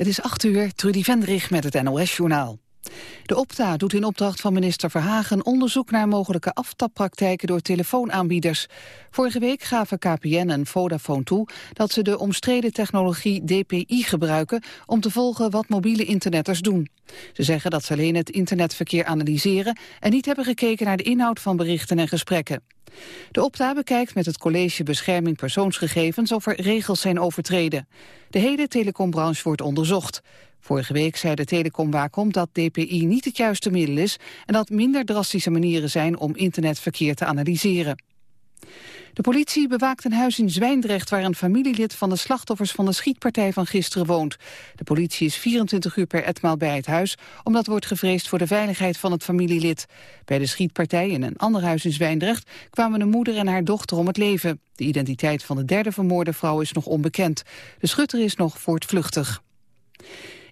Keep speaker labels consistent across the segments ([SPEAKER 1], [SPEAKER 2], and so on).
[SPEAKER 1] Het is 8 uur, Trudy Vendrich met het NOS-journaal. De Opta doet in opdracht van minister Verhagen onderzoek naar mogelijke aftappraktijken door telefoonaanbieders. Vorige week gaven KPN en Vodafone toe dat ze de omstreden technologie DPI gebruiken om te volgen wat mobiele internetters doen. Ze zeggen dat ze alleen het internetverkeer analyseren en niet hebben gekeken naar de inhoud van berichten en gesprekken. De Opta bekijkt met het College Bescherming Persoonsgegevens of er regels zijn overtreden. De hele telecombranche wordt onderzocht. Vorige week zei de telecomwaakhond dat DPI niet het juiste middel is... en dat minder drastische manieren zijn om internetverkeer te analyseren. De politie bewaakt een huis in Zwijndrecht waar een familielid van de slachtoffers van de schietpartij van gisteren woont. De politie is 24 uur per etmaal bij het huis, omdat wordt gevreesd voor de veiligheid van het familielid. Bij de schietpartij in een ander huis in Zwijndrecht kwamen een moeder en haar dochter om het leven. De identiteit van de derde vermoorde vrouw is nog onbekend. De schutter is nog voortvluchtig.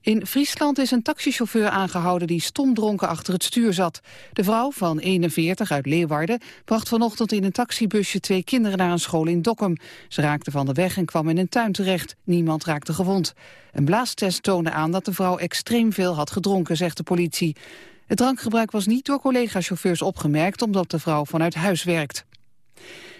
[SPEAKER 1] In Friesland is een taxichauffeur aangehouden die stomdronken achter het stuur zat. De vrouw van 41 uit Leeuwarden bracht vanochtend in een taxibusje twee kinderen naar een school in Dokkum. Ze raakten van de weg en kwam in een tuin terecht. Niemand raakte gewond. Een blaastest toonde aan dat de vrouw extreem veel had gedronken, zegt de politie. Het drankgebruik was niet door collega-chauffeurs opgemerkt omdat de vrouw vanuit huis werkt.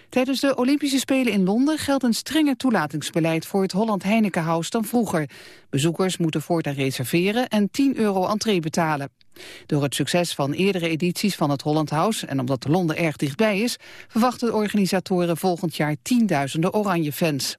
[SPEAKER 1] Tijdens de Olympische Spelen in Londen geldt een strenger toelatingsbeleid voor het Holland Heinekenhuis dan vroeger. Bezoekers moeten voortaan reserveren en 10 euro entree betalen. Door het succes van eerdere edities van het Holland House en omdat Londen erg dichtbij is, verwachten de organisatoren volgend jaar tienduizenden oranje fans.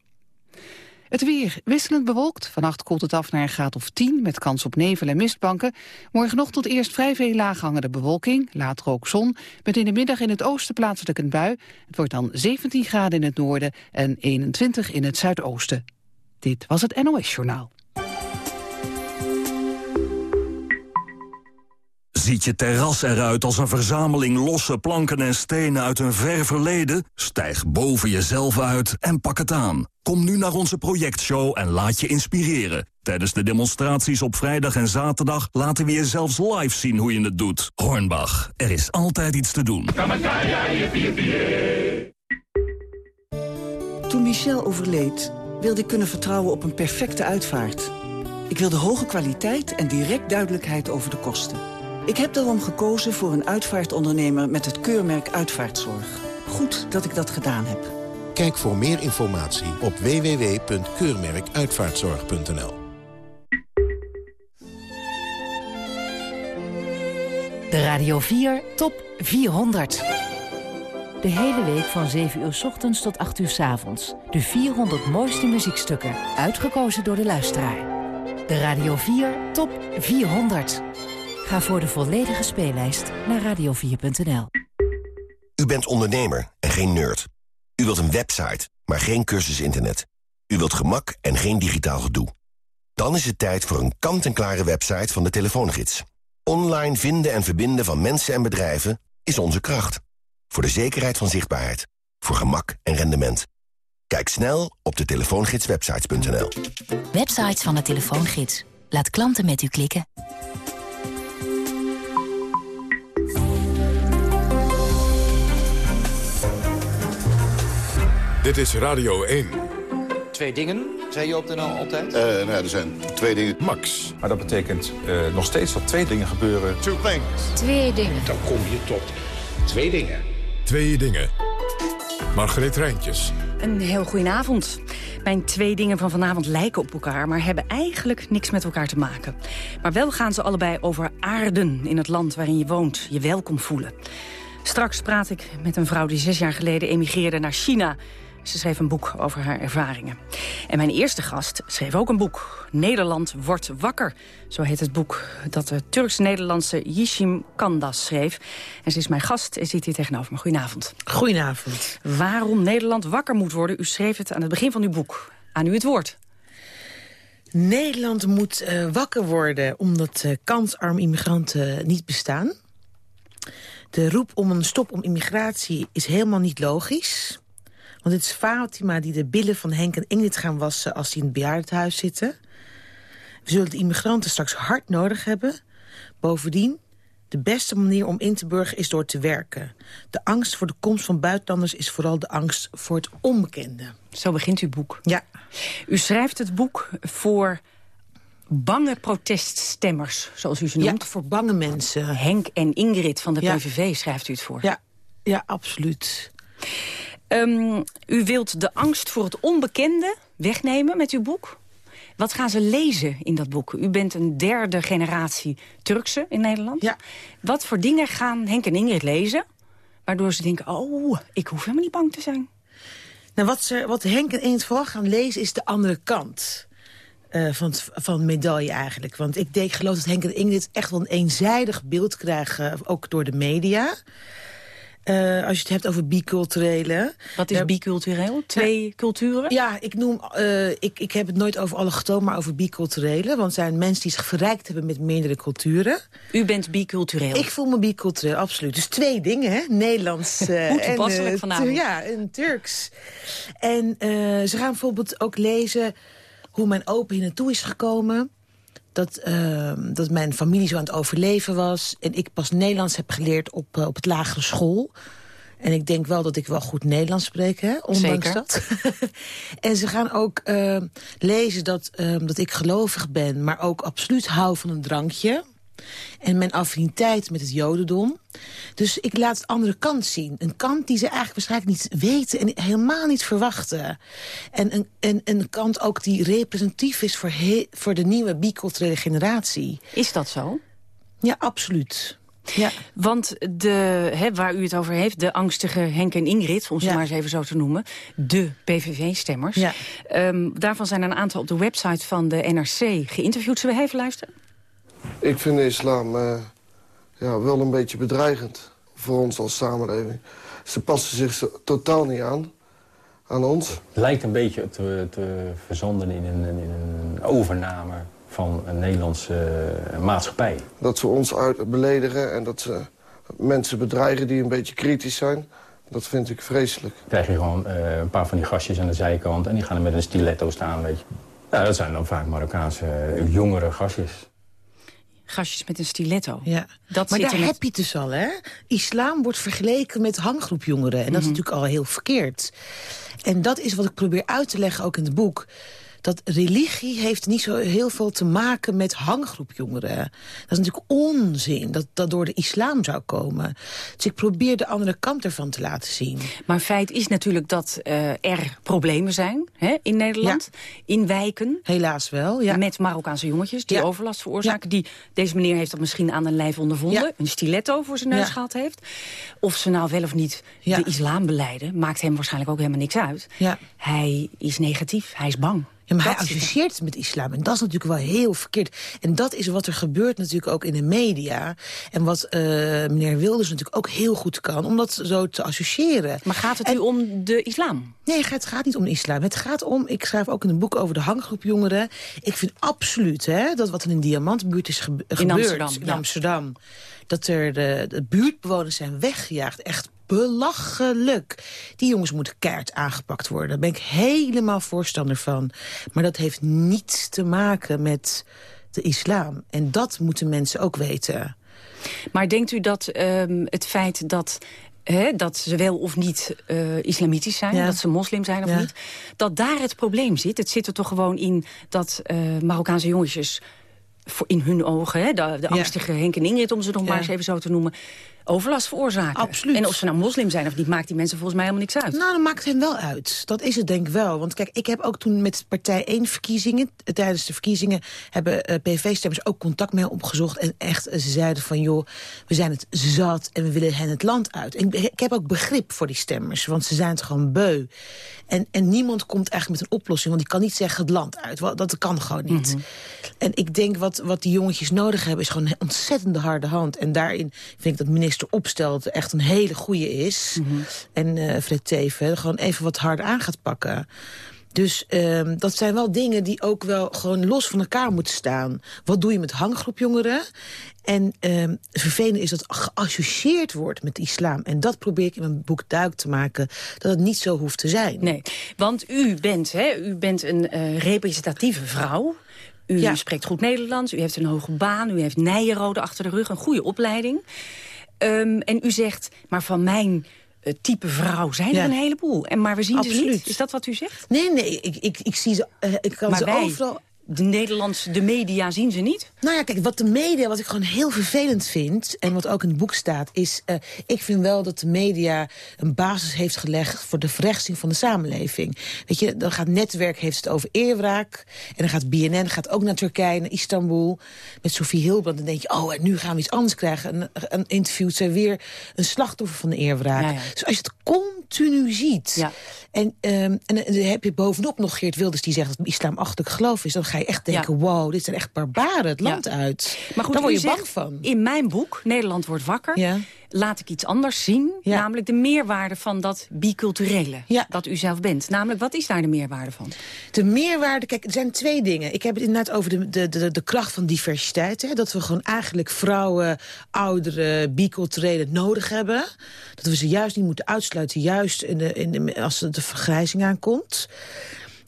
[SPEAKER 1] Het weer wisselend bewolkt. Vannacht koelt het af naar een graad of 10 met kans op nevel en mistbanken. Morgenochtend eerst vrij veel laaghangende bewolking, later ook zon. Met in de middag in het oosten plaatselijk een bui. Het wordt dan 17 graden in het noorden en 21 in het zuidoosten. Dit was het NOS Journaal.
[SPEAKER 2] Ziet je terras eruit als een verzameling losse planken en stenen uit een ver verleden? Stijg boven jezelf uit en pak het aan. Kom nu naar onze projectshow en laat je inspireren. Tijdens de demonstraties op vrijdag en zaterdag laten we je zelfs live zien hoe je het doet. Hornbach, er is altijd iets te doen.
[SPEAKER 3] Toen Michel overleed, wilde ik kunnen vertrouwen op een perfecte uitvaart. Ik wilde hoge kwaliteit en direct duidelijkheid over de kosten. Ik heb daarom gekozen voor een uitvaartondernemer met het keurmerk Uitvaartzorg. Goed dat ik dat gedaan heb.
[SPEAKER 4] Kijk voor meer informatie op www.keurmerkuitvaartzorg.nl
[SPEAKER 5] De Radio 4 Top 400. De hele week van 7 uur s ochtends tot 8 uur s avonds. De 400 mooiste muziekstukken, uitgekozen door de luisteraar. De Radio 4 Top 400. Ga voor de volledige speellijst naar radio4.nl.
[SPEAKER 6] U bent ondernemer en geen nerd. U wilt een website, maar geen cursus internet. U wilt gemak en geen digitaal gedoe. Dan is het tijd voor een kant-en-klare website van de telefoongids. Online vinden en verbinden van mensen en bedrijven is onze kracht. Voor de zekerheid van zichtbaarheid. Voor gemak en rendement. Kijk snel op de telefoongidswebsites.nl.
[SPEAKER 5] Websites van de telefoongids. Laat klanten met u klikken.
[SPEAKER 7] Dit is Radio 1.
[SPEAKER 8] Twee dingen, zei je op de NL altijd?
[SPEAKER 9] Uh, nou, er zijn twee dingen.
[SPEAKER 7] Max.
[SPEAKER 10] Maar dat betekent uh, nog steeds dat twee dingen gebeuren.
[SPEAKER 9] Two things.
[SPEAKER 11] Twee dingen.
[SPEAKER 12] Dan kom je tot twee dingen.
[SPEAKER 7] Twee dingen. Margreet Rijntjes.
[SPEAKER 13] Een heel goedenavond. Mijn twee dingen van vanavond lijken op elkaar... maar hebben eigenlijk niks met elkaar te maken. Maar wel gaan ze allebei over aarden in het land waarin je woont. Je welkom voelen. Straks praat ik met een vrouw die zes jaar geleden emigreerde naar China... Ze schreef een boek over haar ervaringen. En mijn eerste gast schreef ook een boek. Nederland wordt wakker. Zo heet het boek dat de Turks-Nederlandse Yishim Kandas schreef. En ze is mijn gast en zit hier tegenover me. Goedenavond.
[SPEAKER 11] Goedenavond.
[SPEAKER 13] Waarom Nederland wakker moet worden? U schreef het aan het begin van uw boek. Aan u het woord.
[SPEAKER 11] Nederland moet uh, wakker worden omdat uh, kansarm immigranten niet bestaan. De roep om een stop om immigratie is helemaal niet logisch. Want het is Fatima die de billen van Henk en Ingrid gaan wassen... als die in het bejaardenhuis zitten. We zullen de immigranten straks hard nodig hebben. Bovendien, de beste manier om in te burgen is door te werken. De angst voor de komst van buitenlanders is vooral de angst voor het onbekende.
[SPEAKER 13] Zo begint uw boek.
[SPEAKER 11] Ja.
[SPEAKER 13] U schrijft het boek voor bange proteststemmers, zoals u ze noemt.
[SPEAKER 11] Ja, voor bange mensen.
[SPEAKER 13] Henk en Ingrid van de PVV schrijft u het voor.
[SPEAKER 11] Ja, ja absoluut.
[SPEAKER 13] Um, u wilt de angst voor het onbekende wegnemen met uw boek. Wat gaan ze lezen in dat boek? U bent een derde generatie Turkse in Nederland.
[SPEAKER 11] Ja.
[SPEAKER 13] Wat voor dingen gaan Henk en Ingrid lezen? Waardoor ze denken, oh, ik hoef helemaal niet bang te zijn.
[SPEAKER 11] Nou, wat, ze, wat Henk en Ingrid vooral gaan lezen is de andere kant. Uh, van, van medaille eigenlijk. Want ik denk, geloof dat Henk en Ingrid echt wel een eenzijdig beeld krijgen... ook door de media. Uh, als je het hebt over biculturele.
[SPEAKER 13] Wat is bicultureel? Twee culturen?
[SPEAKER 11] Ja, ik, noem, uh, ik, ik heb het nooit over allochtoon, maar over biculturele. Want het zijn mensen die zich verrijkt hebben met meerdere culturen.
[SPEAKER 13] U bent bicultureel?
[SPEAKER 11] Ik voel me bicultureel, absoluut. Dus twee dingen, hè? Nederlands uh,
[SPEAKER 13] en, vanavond.
[SPEAKER 11] Ja, en Turks. En ze gaan bijvoorbeeld ook lezen hoe mijn opa hier naartoe is gekomen dat, uh, dat mijn familie zo aan het overleven was. En ik pas Nederlands heb geleerd op, uh, op het lagere school. En ik denk wel dat ik wel goed Nederlands spreek, hè, ondanks
[SPEAKER 13] Zeker.
[SPEAKER 11] dat. en ze gaan ook uh, lezen dat, dat ik gelovig ben, maar ook absoluut hou van een drankje. En mijn affiniteit met het jodendom. Dus ik laat de andere kant zien. Een kant die ze eigenlijk waarschijnlijk niet weten en helemaal niet verwachten. En een, en, een kant ook die representatief is voor, he, voor de nieuwe biculturele generatie.
[SPEAKER 13] Is dat zo?
[SPEAKER 11] Ja, absoluut. Ja.
[SPEAKER 13] Want de, hè, waar u het over heeft, de angstige Henk en Ingrid... om ze
[SPEAKER 11] Ja.
[SPEAKER 13] maar eens even zo te noemen, de PVV-stemmers...
[SPEAKER 11] Ja.
[SPEAKER 13] Ehm, daarvan zijn een aantal op de website van de NRC geïnterviewd. Zullen we even luisteren?
[SPEAKER 9] Ik vind de islam eh, ja, wel een beetje bedreigend voor ons als samenleving. Ze passen zich totaal niet aan, aan ons.
[SPEAKER 14] lijkt een beetje te, te verzanden in een, in een overname van een Nederlandse eh, maatschappij.
[SPEAKER 9] Dat ze ons uit beledigen en dat ze mensen bedreigen die een beetje kritisch zijn. Dat vind ik vreselijk.
[SPEAKER 14] Dan krijg je gewoon eh, een paar van die gastjes aan de zijkant... en die gaan er met een stiletto staan, weet je. Ja, dat zijn dan vaak Marokkaanse jongere gastjes.
[SPEAKER 13] Gastjes met een stiletto.
[SPEAKER 11] Ja.
[SPEAKER 13] Dat
[SPEAKER 11] maar daar
[SPEAKER 13] met-
[SPEAKER 11] heb je het dus al, hè? Islam wordt vergeleken met hanggroepjongeren. En dat is
[SPEAKER 13] Mhm.
[SPEAKER 11] natuurlijk al heel verkeerd. En dat is wat ik probeer uit te leggen ook in het boek. Dat religie heeft niet zo heel veel te maken met hanggroepjongeren. Dat is natuurlijk onzin, dat dat door de islam zou komen. Dus ik probeer de andere kant ervan te laten zien.
[SPEAKER 13] Maar feit is natuurlijk dat eh, er problemen zijn hè, in Nederland. In wijken.
[SPEAKER 11] Helaas wel, ja.
[SPEAKER 13] Met Marokkaanse jongetjes die
[SPEAKER 11] Ja.
[SPEAKER 13] overlast veroorzaken. Die, deze meneer heeft dat misschien aan een lijf ondervonden. Een stiletto voor zijn neus gehad heeft. Of ze nou wel of niet de islam beleiden. Maakt hem waarschijnlijk ook helemaal niks uit.
[SPEAKER 11] Ja.
[SPEAKER 13] Hij is negatief, hij is bang.
[SPEAKER 11] Ja, maar hij
[SPEAKER 13] Dat er.
[SPEAKER 11] associeert het met islam. En dat is natuurlijk wel heel verkeerd. En dat is wat er gebeurt natuurlijk ook in de media. En wat eh, meneer Wilders natuurlijk ook heel goed kan. Om dat zo te associëren.
[SPEAKER 13] Maar gaat het u om de islam?
[SPEAKER 11] Nee, het gaat niet om de islam. Het gaat om, ik schrijf ook in een boek over de hanggroep jongeren. Ik vind absoluut hè, dat wat in een diamantbuurt is gebe- gebeurd
[SPEAKER 13] Amsterdam,
[SPEAKER 11] in
[SPEAKER 13] ja.
[SPEAKER 11] Amsterdam. Dat er de, de buurtbewoners zijn weggejaagd. Echt belachelijk. Die jongens moeten keihard aangepakt worden. Daar ben ik helemaal voorstander van. Maar dat heeft niets te maken met de islam. En dat moeten mensen ook weten.
[SPEAKER 13] Maar denkt u dat ehm, het feit dat, hè, dat ze wel of niet eh, islamitisch zijn...
[SPEAKER 11] Ja.
[SPEAKER 13] dat ze moslim zijn of
[SPEAKER 11] Ja.
[SPEAKER 13] niet... dat daar het probleem zit? Het zit er toch gewoon in dat eh, Marokkaanse jongetjes... Voor in hun ogen, hè, de, de angstige Henk en Ingrid... om ze nog
[SPEAKER 11] Ja.
[SPEAKER 13] maar eens even zo te noemen... overlast veroorzaken.
[SPEAKER 11] Absoluut.
[SPEAKER 13] En of ze nou moslim zijn of niet... maakt die mensen volgens mij helemaal niks uit.
[SPEAKER 11] Nou, dat maakt hem wel uit. Dat is het denk ik wel. Want kijk, ik heb ook toen met partij 1 verkiezingen... eh, tijdens de verkiezingen hebben eh, PV-stemmers ook contact mee opgezocht. En echt, eh, ze zeiden van, joh, we zijn het zat en we willen hen het land uit. En ik, ik heb ook begrip voor die stemmers, want ze zijn het gewoon beu. En, en niemand komt eigenlijk met een oplossing, want die kan niet zeggen het land uit. Dat kan gewoon niet. En ik denk wat, wat die jongetjes nodig hebben... is gewoon een ontzettende harde hand. En daarin vind ik dat minister Opstelt echt een hele goeie is. En eh Fred Teven gewoon even wat harder aan gaat pakken. Dus ehm, dat zijn wel dingen die ook wel gewoon los van elkaar moeten staan. Wat doe je met hanggroepjongeren? En ehm vervelend is dat geassocieerd wordt met de islam. En dat probeer ik in mijn boek duidelijk te maken... dat het niet zo hoeft te zijn.
[SPEAKER 13] Nee, want u bent, hè, u bent een eh, representatieve vrouw. U
[SPEAKER 11] Ja.
[SPEAKER 13] spreekt goed Nederlands, u heeft een hoge baan... u heeft Nijenrode achter de rug, een goede opleiding. Ehm, en u zegt, maar van mijn eh, type vrouw zijn
[SPEAKER 11] Ja.
[SPEAKER 13] er een heleboel. En, maar we zien ze
[SPEAKER 11] Absoluut.
[SPEAKER 13] niet. Is dat wat u zegt?
[SPEAKER 11] Nee, nee, ik, ik, ik zie ze, eh, ik kan
[SPEAKER 13] Maar
[SPEAKER 11] ze
[SPEAKER 13] wij-
[SPEAKER 11] overal...
[SPEAKER 13] de Nederlandse de media zien ze niet?
[SPEAKER 11] Nou ja, kijk, wat de media, wat ik gewoon heel vervelend vind... en wat ook in het boek staat, is... Uh, ik vind wel dat de media een basis heeft gelegd... voor de verrechtsing van de samenleving. Weet je, dan gaat Netwerk heeft het over eerwraak... en dan gaat BNN gaat ook naar Turkije, naar Istanbul... met Sofie Hilbrand. Dan denk je, oh, en nu gaan we iets anders krijgen. Een, een interview, zij weer een slachtoffer van de eerwraak. Ja, ja. Dus als je het continu ziet... Ja. En, um, en, en dan heb je bovenop nog Geert Wilders die zegt dat het islamachtig geloof is... dan ga je echt denken, wow, dit zijn echt barbaren het land uit. Maar goed, Daar word je bang van.
[SPEAKER 13] In mijn boek, Nederland wordt wakker laat ik iets anders zien. Namelijk de meerwaarde van dat biculturele. Dat u zelf bent. Namelijk, wat is daar de meerwaarde van?
[SPEAKER 11] De meerwaarde, kijk, er zijn twee dingen. Ik heb het inderdaad over de, de, de, de kracht van diversiteit. Hè? Dat we gewoon eigenlijk vrouwen, ouderen, biculturele nodig hebben. Dat we ze juist niet moeten uitsluiten. Juist in de, in de, als de vergrijzing aankomt.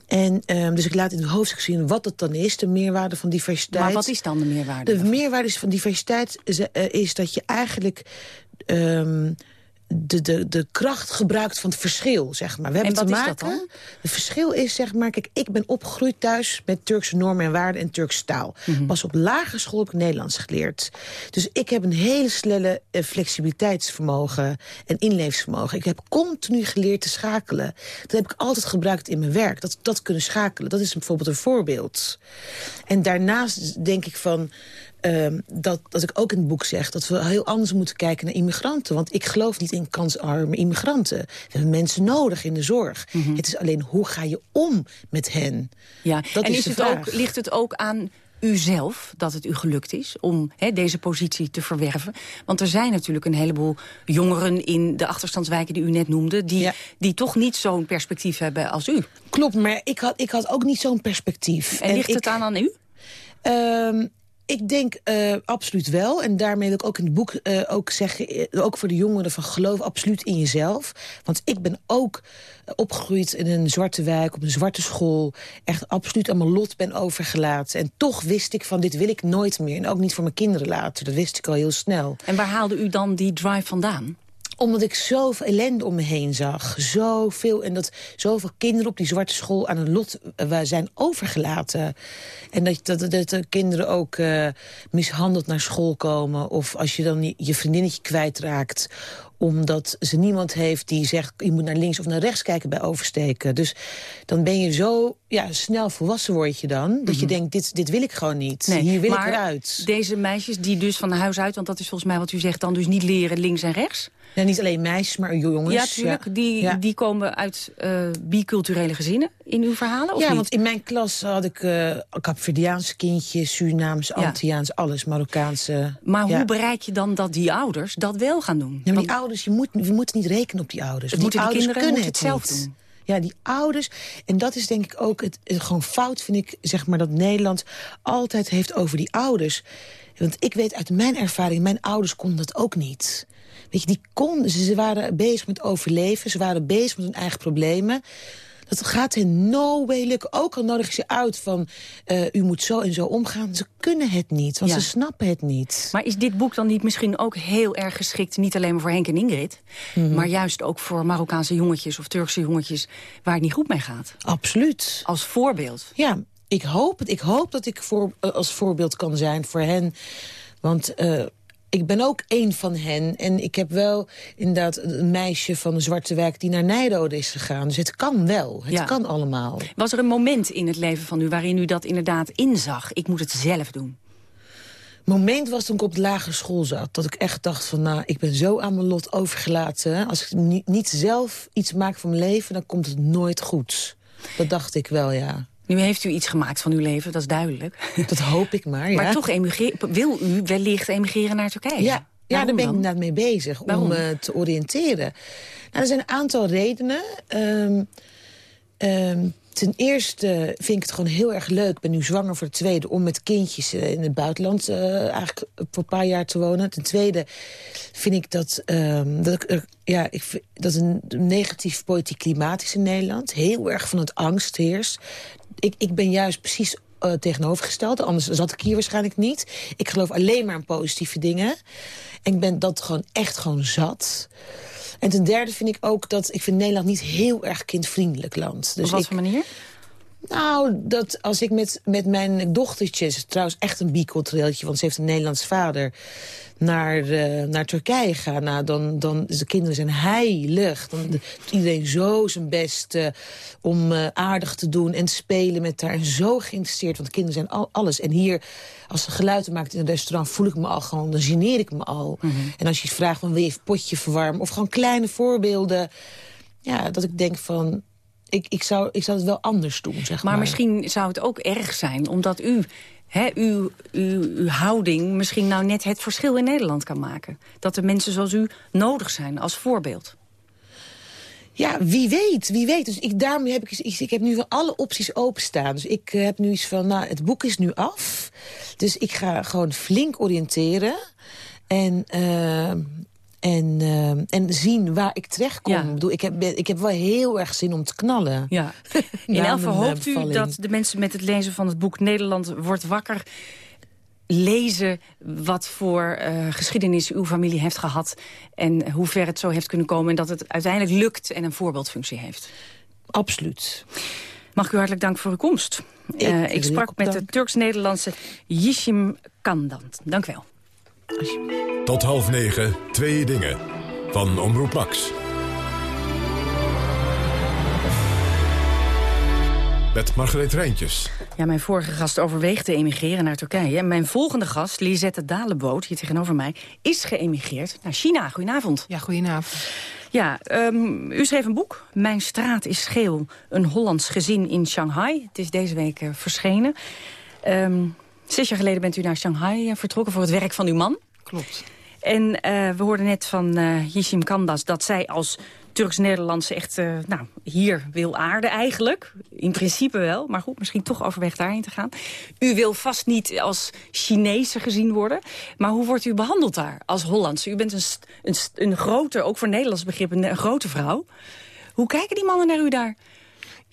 [SPEAKER 11] En um, dus ik laat in het hoofdstuk zien wat het dan is, de meerwaarde van diversiteit.
[SPEAKER 13] Maar wat is dan de meerwaarde?
[SPEAKER 11] De meerwaarde van diversiteit is, uh, is dat je eigenlijk um, de, de, de kracht gebruikt van het verschil, zeg maar. We hebben
[SPEAKER 13] en wat
[SPEAKER 11] te maken,
[SPEAKER 13] is dat dan?
[SPEAKER 11] Het verschil is, zeg maar... Kijk, ik ben opgegroeid thuis met Turkse normen en waarden en Turkse taal. Mm -hmm. Pas op lagere school heb ik Nederlands geleerd. Dus ik heb een hele snelle uh, flexibiliteitsvermogen en inlevingsvermogen. Ik heb continu geleerd te schakelen. Dat heb ik altijd gebruikt in mijn werk. Dat, dat kunnen schakelen, dat is bijvoorbeeld een voorbeeld. En daarnaast denk ik van... Um, dat, dat ik ook in het boek zeg dat we heel anders moeten kijken naar immigranten. Want ik geloof niet in kansarme immigranten. We hebben mensen nodig in de zorg. Mm -hmm. Het is alleen hoe ga je om met hen?
[SPEAKER 13] Ja. Dat en is, is het ook, ligt het ook aan uzelf dat het u gelukt is om he, deze positie te verwerven? Want er zijn natuurlijk een heleboel jongeren in de achterstandswijken die u net noemde... die, ja. die toch niet zo'n perspectief hebben als u.
[SPEAKER 11] Klopt, maar ik had, ik had ook niet zo'n perspectief.
[SPEAKER 13] En, en ligt
[SPEAKER 11] ik,
[SPEAKER 13] het aan aan u?
[SPEAKER 11] Um, ik denk uh, absoluut wel. En daarmee wil ik ook in het boek uh, ook zeggen... Uh, ook voor de jongeren van geloof absoluut in jezelf. Want ik ben ook opgegroeid in een zwarte wijk, op een zwarte school. Echt absoluut aan mijn lot ben overgelaten. En toch wist ik van dit wil ik nooit meer. En ook niet voor mijn kinderen later. Dat wist ik al heel snel.
[SPEAKER 13] En waar haalde u dan die drive vandaan?
[SPEAKER 11] Omdat ik zoveel ellende om me heen zag. Zoveel. En dat zoveel kinderen op die zwarte school aan een lot uh, zijn overgelaten. En dat, dat, de kinderen ook uh, mishandeld naar school komen. Of als je dan je vriendinnetje kwijtraakt omdat ze niemand heeft die zegt... je moet naar links of naar rechts kijken bij oversteken. Dus dan ben je zo ja, snel volwassen word je dan... dat mm -hmm. je denkt, dit, dit wil ik gewoon niet. Nee, Hier wil
[SPEAKER 13] maar
[SPEAKER 11] ik eruit.
[SPEAKER 13] deze meisjes die dus van huis uit... want dat is volgens mij wat u zegt, dan dus niet leren links en rechts...
[SPEAKER 11] Ja, niet alleen meisjes, maar jongens.
[SPEAKER 13] Ja, tuurlijk. Ja. Die, ja. die komen uit uh, biculturele gezinnen in uw verhalen, of
[SPEAKER 11] Ja,
[SPEAKER 13] niet?
[SPEAKER 11] want in mijn klas had ik uh, Capverdiaanse kindjes, Surinaams, Antilliaans, alles, Marokkaanse.
[SPEAKER 13] Maar hoe bereik je dan dat die ouders dat wel gaan doen?
[SPEAKER 11] Ja, maar want... die ouders, je moet, we moeten niet rekenen op die ouders.
[SPEAKER 13] Die,
[SPEAKER 11] die
[SPEAKER 13] ouders
[SPEAKER 11] kunnen
[SPEAKER 13] het,
[SPEAKER 11] het
[SPEAKER 13] zelf
[SPEAKER 11] niet.
[SPEAKER 13] doen.
[SPEAKER 11] Ja, die ouders. En dat is denk ik ook het, het, gewoon fout, vind ik, zeg maar, dat Nederland altijd heeft over die ouders. Want ik weet uit mijn ervaring, mijn ouders konden dat ook niet. Weet je, die kon, ze, ze waren bezig met overleven. Ze waren bezig met hun eigen problemen. Dat gaat hen no way lukken. Ook al nodig ze uit van, uh, u moet zo en zo omgaan. Ze kunnen het niet, want ja. ze snappen het niet.
[SPEAKER 13] Maar is dit boek dan niet misschien ook heel erg geschikt... niet alleen maar voor Henk en Ingrid... Mm -hmm. maar juist ook voor Marokkaanse jongetjes of Turkse jongetjes... waar het niet goed mee gaat?
[SPEAKER 11] Absoluut.
[SPEAKER 13] Als voorbeeld?
[SPEAKER 11] Ja, ik hoop het. Ik hoop dat ik voor, uh, als voorbeeld kan zijn voor hen. Want... Uh, ik ben ook één van hen. En ik heb wel inderdaad een meisje van een zwarte wijk die naar Nijrode is gegaan. Dus het kan wel. Het ja. kan allemaal.
[SPEAKER 13] Was er een moment in het leven van u waarin u dat inderdaad inzag? Ik moet het zelf doen.
[SPEAKER 11] moment was toen ik op de lagere school zat. Dat ik echt dacht van, nou, ik ben zo aan mijn lot overgelaten. Als ik niet zelf iets maak van mijn leven, dan komt het nooit goed. Dat dacht ik wel, ja.
[SPEAKER 13] Nu heeft u iets gemaakt van uw leven, dat is duidelijk.
[SPEAKER 11] Dat hoop ik maar, ja.
[SPEAKER 13] Maar toch wil u wellicht emigreren naar Turkije?
[SPEAKER 11] Ja, ja daar ben ik inderdaad mee bezig, Waarom? om me uh, te oriënteren. Nou, er zijn een aantal redenen. Um, um, ten eerste vind ik het gewoon heel erg leuk. Ik ben nu zwanger voor de tweede om met kindjes uh, in het buitenland uh, eigenlijk voor een paar jaar te wonen. Ten tweede vind ik dat, um, dat, ik, ja, ik vind, dat een negatief politiek klimaat is in Nederland. Heel erg van het angst heerst. Ik, ik ben juist precies uh, tegenovergesteld. Anders zat ik hier waarschijnlijk niet. Ik geloof alleen maar in positieve dingen. En ik ben dat gewoon echt gewoon zat. En ten derde vind ik ook dat... ik vind Nederland niet heel erg kindvriendelijk land.
[SPEAKER 13] Dus Op wat
[SPEAKER 11] ik,
[SPEAKER 13] voor manier?
[SPEAKER 11] Nou, dat als ik met, met mijn dochtertjes... trouwens echt een bicultureeltje, want ze heeft een Nederlands vader... naar, uh, naar Turkije ga, nou, dan, dan de kinderen zijn heilig. Dan doet iedereen zo zijn best uh, om uh, aardig te doen en spelen met haar. En zo geïnteresseerd, want de kinderen zijn al, alles. En hier, als ze geluiden maakt in een restaurant... voel ik me al gewoon, dan geneer ik me al. Mm -hmm. En als je vraagt, van, wil je even potje verwarmen? Of gewoon kleine voorbeelden. Ja, dat ik denk van ik, ik, zou, ik zou het wel anders doen, zeg maar.
[SPEAKER 13] Maar misschien zou het ook erg zijn, omdat u... Hè, uw, uw, uw houding misschien nou net het verschil in Nederland kan maken. Dat er mensen zoals u nodig zijn als voorbeeld.
[SPEAKER 11] Ja, wie weet, wie weet. Dus ik, daarom heb ik, ik, ik heb nu van alle opties openstaan. Dus ik heb nu iets van, nou, het boek is nu af. Dus ik ga gewoon flink oriënteren. En uh, en, uh, en zien waar ik terecht kom. Ja. Ik, bedoel, ik, heb, ik heb wel heel erg zin om te knallen.
[SPEAKER 13] Ja. In elk geval hoopt u dat de mensen met het lezen van het boek Nederland wordt wakker lezen wat voor uh, geschiedenis uw familie heeft gehad... en hoe ver het zo heeft kunnen komen... en dat het uiteindelijk lukt en een voorbeeldfunctie heeft.
[SPEAKER 11] Absoluut.
[SPEAKER 13] Mag ik u hartelijk dank voor uw komst. Ik, uh, ik sprak met dank. de Turks-Nederlandse Yishim Kandant. Dank u wel.
[SPEAKER 7] Tot half negen, twee dingen. Van Omroep Max. Met Margreet Rijntjes.
[SPEAKER 13] Ja, mijn vorige gast overweegt te emigreren naar Turkije. En mijn volgende gast, Lisette Dalenboot, hier tegenover mij... is geëmigreerd naar China. Goedenavond.
[SPEAKER 15] Ja, goedenavond.
[SPEAKER 13] Ja, um, u schreef een boek. Mijn straat is geel. Een Hollands gezin in Shanghai. Het is deze week uh, verschenen. Um, zes jaar geleden bent u naar Shanghai uh, vertrokken voor het werk van uw man.
[SPEAKER 15] Klopt.
[SPEAKER 13] En uh, we hoorden net van uh, Yishim Kandas dat zij als Turks-Nederlandse echt uh, nou, hier wil aarden eigenlijk. In principe wel, maar goed, misschien toch overweg daarheen te gaan. U wil vast niet als Chinese gezien worden. Maar hoe wordt u behandeld daar als Hollandse? U bent een, een, een grote, ook voor Nederlands begrip, een, een grote vrouw. Hoe kijken die mannen naar u daar?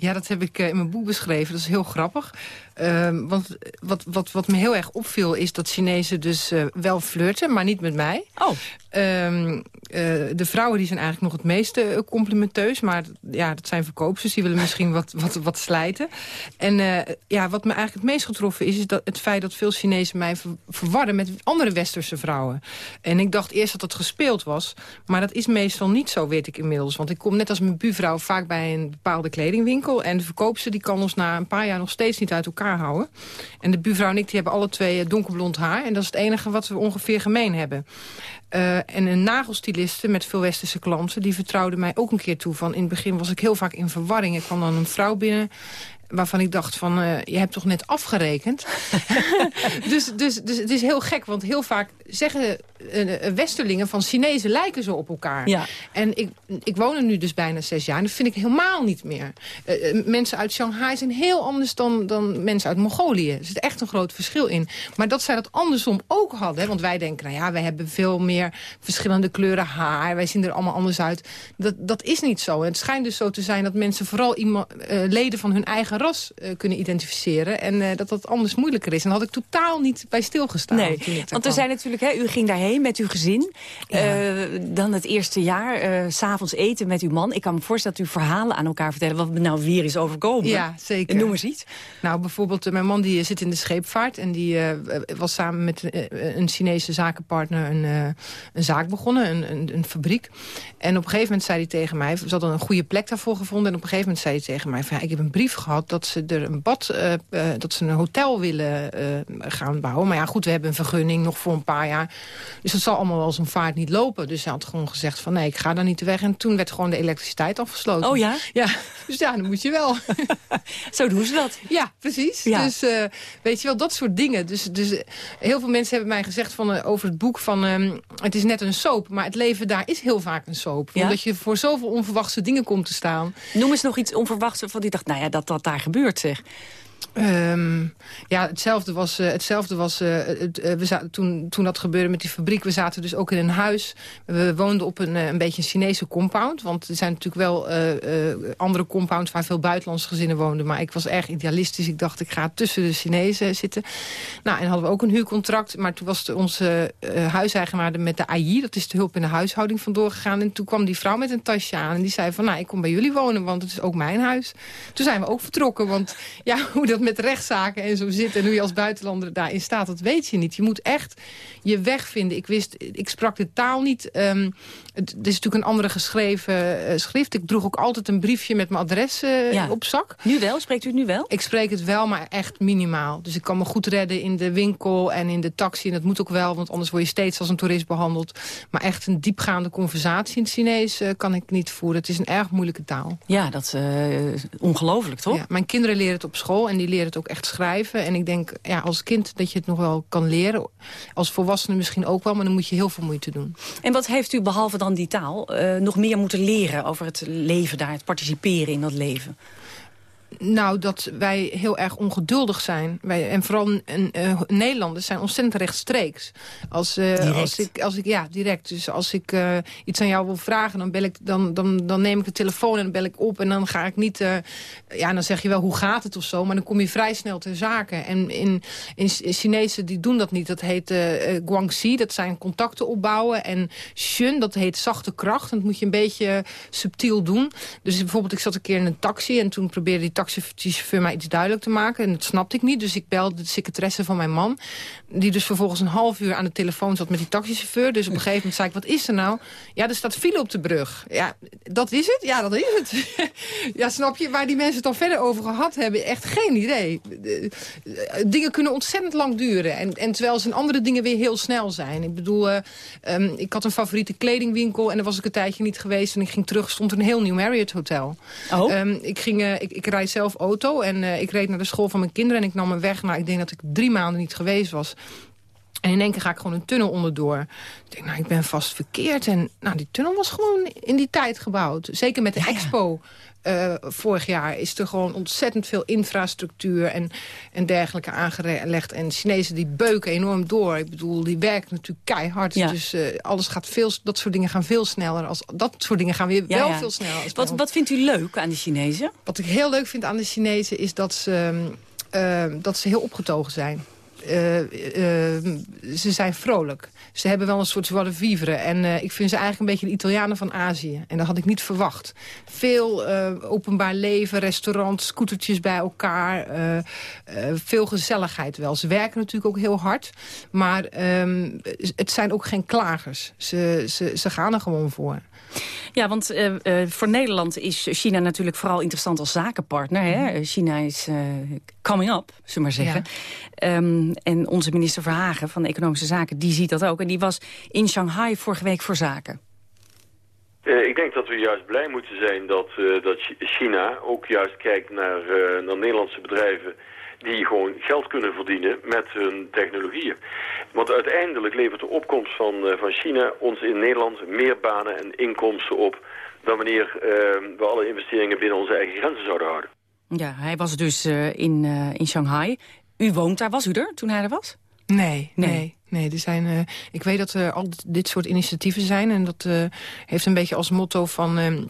[SPEAKER 15] Ja, dat heb ik in mijn boek beschreven. Dat is heel grappig. Uh, want wat, wat, wat me heel erg opviel is dat Chinezen dus uh, wel flirten, maar niet met mij.
[SPEAKER 13] Oh.
[SPEAKER 15] Um, uh, de vrouwen die zijn eigenlijk nog het meeste complimenteus. Maar ja, dat zijn verkoopsters. Die willen misschien wat, wat, wat slijten. En ja, wat me eigenlijk het meest getroffen is... is dat het feit dat veel Chinezen mij ver, verwarren met andere westerse vrouwen. En ik dacht eerst dat dat gespeeld was. Maar dat is meestal niet zo, weet ik inmiddels. Want ik kom net als mijn buurvrouw vaak bij een bepaalde kledingwinkel. En de verkoopster die kan ons na een paar jaar nog steeds niet uit elkaar houden. En de buurvrouw en ik die hebben alle twee donkerblond haar. En dat is het enige wat we ongeveer gemeen hebben. Uh, en een nagelstyliste met veel westerse klanten... die vertrouwde mij ook een keer toe. Van in het begin was ik heel vaak in verwarring. Ik kwam dan een vrouw binnen waarvan ik dacht van, uh, je hebt toch net afgerekend? dus, dus, dus het is heel gek, want heel vaak zeggen uh, westerlingen van Chinezen lijken zo op elkaar.
[SPEAKER 13] Ja.
[SPEAKER 15] En ik, ik woon er nu dus bijna zes jaar en dat vind ik helemaal niet meer. Uh, mensen uit Shanghai zijn heel anders dan, dan mensen uit Mongolië. Er zit echt een groot verschil in. Maar dat zij dat andersom ook hadden, hè, want wij denken, nou ja, wij hebben veel meer verschillende kleuren haar, wij zien er allemaal anders uit. Dat, dat is niet zo. En het schijnt dus zo te zijn dat mensen vooral iemand, leden van hun eigen ras uh, kunnen identificeren. En uh, dat dat anders moeilijker is. En had ik totaal niet bij stilgestaan.
[SPEAKER 13] Nee, want er zijn natuurlijk, hè, u ging daarheen met uw gezin. Ja. Uh, dan het eerste jaar, s s'avonds eten met uw man. Ik kan me voorstellen dat u verhalen aan elkaar vertellen... wat nou weer is overkomen.
[SPEAKER 15] Ja, zeker.
[SPEAKER 13] En noem eens iets.
[SPEAKER 15] Nou, bijvoorbeeld, mijn man die zit in de scheepvaart. En die was samen met een Chinese zakenpartner een, een zaak begonnen. Een, een, een, fabriek. En op een gegeven moment zei hij tegen mij... ze hadden een goede plek daarvoor gevonden. En op een gegeven moment zei hij tegen mij... Van, ja, ik heb een brief gehad dat ze er een bad, uh, uh, dat ze een hotel willen uh, gaan bouwen. Maar ja, goed, we hebben een vergunning nog voor een paar jaar. Dus dat zal allemaal wel zo'n vaart niet lopen. Dus hij had gewoon gezegd van nee, ik ga daar niet weg. En toen werd gewoon de elektriciteit afgesloten.
[SPEAKER 13] Oh ja?
[SPEAKER 15] Ja, dus ja, dan moet je wel.
[SPEAKER 13] Zo doen ze dat.
[SPEAKER 15] Ja, precies. Ja. Dus weet je wel, dat soort dingen. Dus, dus heel veel mensen hebben mij gezegd van, over het boek van... Um, het is net een soap, maar het leven daar is heel vaak een soap. Ja? Omdat je voor zoveel onverwachte dingen komt te staan.
[SPEAKER 13] Noem eens nog iets onverwachts van die dacht, nou ja, dat dat daar gebeurt, zeg.
[SPEAKER 15] Ehm, ja, hetzelfde was, uh, hetzelfde was het, uh, we toen, toen dat gebeurde met die fabriek. We zaten dus ook in een huis. We woonden op een, een beetje een Chinese compound. Want er zijn natuurlijk wel andere compounds waar veel buitenlandse gezinnen woonden. Maar ik was erg idealistisch. Ik dacht, ik ga tussen de Chinezen zitten. Nou, en hadden we ook een huurcontract. Maar toen was de, onze huiseigenaar met de AI, dat is de hulp in de huishouding, vandoor gegaan. En toen kwam die vrouw met een tasje aan. En die zei van, nou, ik kom bij jullie wonen, want het is ook mijn huis. Toen zijn we ook vertrokken. Want ja, hoe dat met rechtszaken en zo zit... en hoe je als buitenlander daarin staat, dat weet je niet. Je moet echt je weg vinden. Ik, wist, ik sprak de taal niet. Um, het, is natuurlijk een andere geschreven uh, schrift. Ik droeg ook altijd een briefje met mijn adres uh, ja. op zak.
[SPEAKER 13] Nu wel? Spreekt u het nu wel?
[SPEAKER 15] Ik spreek het wel, maar echt minimaal. Dus ik kan me goed redden in de winkel en in de taxi. En dat moet ook wel, want anders word je steeds als een toerist behandeld. Maar echt een diepgaande conversatie in het Chinees uh, kan ik niet voeren. Het is een erg moeilijke taal.
[SPEAKER 13] Ja, dat is ongelooflijk, toch? Ja,
[SPEAKER 15] mijn kinderen leren het op school en die leren het ook echt schrijven. En ik denk, ja, als kind dat je het nog wel kan leren. Als volwassene misschien ook wel, maar dan moet je heel veel moeite doen.
[SPEAKER 13] En wat heeft u, behalve dan die taal, uh, nog meer moeten leren over het leven daar, het participeren in dat leven?
[SPEAKER 15] Nou, dat wij heel erg ongeduldig zijn. Wij, en vooral uh, Nederlanders zijn ontzettend rechtstreeks. Als, uh, als, ik, als ik, ja, direct. Dus als ik uh, iets aan jou wil vragen, dan, bel ik, dan, dan, dan neem ik de telefoon en dan bel ik op. En dan ga ik niet... ja, dan zeg je wel, hoe gaat het of zo? Maar dan kom je vrij snel ter zake. En in, in, in Chinezen, die doen dat niet. Dat heet guangxi, dat zijn contacten opbouwen. En shun, dat heet zachte kracht. Dat moet je een beetje subtiel doen. Dus bijvoorbeeld, ik zat een keer in een taxi en toen probeerde die taxichauffeur mij iets duidelijk te maken. En dat snapte ik niet. Dus ik belde de secretaresse van mijn man. Die dus vervolgens een half uur aan de telefoon zat met die taxichauffeur. Dus op een gegeven moment zei ik, wat is er nou? Ja, er staat file op de brug. Ja, dat is het? Ja, dat is het. ja, snap je? Waar die mensen het dan verder over gehad hebben, echt geen idee. Dingen kunnen ontzettend lang duren. En, en terwijl zijn andere dingen weer heel snel zijn. Ik bedoel, uh, um, ik had een favoriete kledingwinkel en daar was ik een tijdje niet geweest. En ik ging terug, stond een heel nieuw Marriott Hotel.
[SPEAKER 13] Oh.
[SPEAKER 15] Um, ik, ging, uh, ik, ik rijd zelf auto en uh, ik reed naar de school van mijn kinderen... en ik nam me weg. Nou, ik denk dat ik drie maanden niet geweest was. En in één keer ga ik gewoon een tunnel onderdoor. Ik denk, nou, ik ben vast verkeerd. En nou, die tunnel was gewoon in die tijd gebouwd. Zeker met de expo uh, vorig jaar is er gewoon ontzettend veel infrastructuur en, en dergelijke aangelegd. En Chinezen die beuken enorm door. Ik bedoel, die werken natuurlijk keihard. Ja. Dus uh, alles gaat veel, dat soort dingen gaan veel sneller. Als, dat soort dingen gaan weer ja, wel ja. veel sneller.
[SPEAKER 13] Wat, wat vindt u leuk aan de Chinezen?
[SPEAKER 15] Wat ik heel leuk vind aan de Chinezen is dat ze, uh, dat ze heel opgetogen zijn. Uh, uh, ze zijn vrolijk. Ze hebben wel een soort de vivre. En uh, ik vind ze eigenlijk een beetje de Italianen van Azië. En dat had ik niet verwacht. Veel openbaar leven, restaurants, scootertjes bij elkaar. veel gezelligheid wel. Ze werken natuurlijk ook heel hard. Maar um, het zijn ook geen klagers. Ze, ze, ze gaan er gewoon voor.
[SPEAKER 13] Ja, want voor Nederland is China natuurlijk vooral interessant als zakenpartner. Hè? China is coming up, zullen we maar zeggen. Ja. Um, en onze minister Verhagen van Economische Zaken, die ziet dat ook. En die was in Shanghai vorige week voor zaken.
[SPEAKER 16] ik denk dat we juist blij moeten zijn dat, dat China ook juist kijkt naar, naar Nederlandse bedrijven die gewoon geld kunnen verdienen met hun technologieën. Want uiteindelijk levert de opkomst van, uh, van China ons in Nederland meer banen en inkomsten op... dan wanneer uh, we alle investeringen binnen onze eigen grenzen zouden houden.
[SPEAKER 13] Ja, hij was dus uh, in, in Shanghai. U woont daar, was u er toen hij er was?
[SPEAKER 15] Nee, nee. nee. Nee, er zijn, uh, ik weet dat er al dit soort initiatieven zijn. En dat heeft een beetje als motto van... Uh,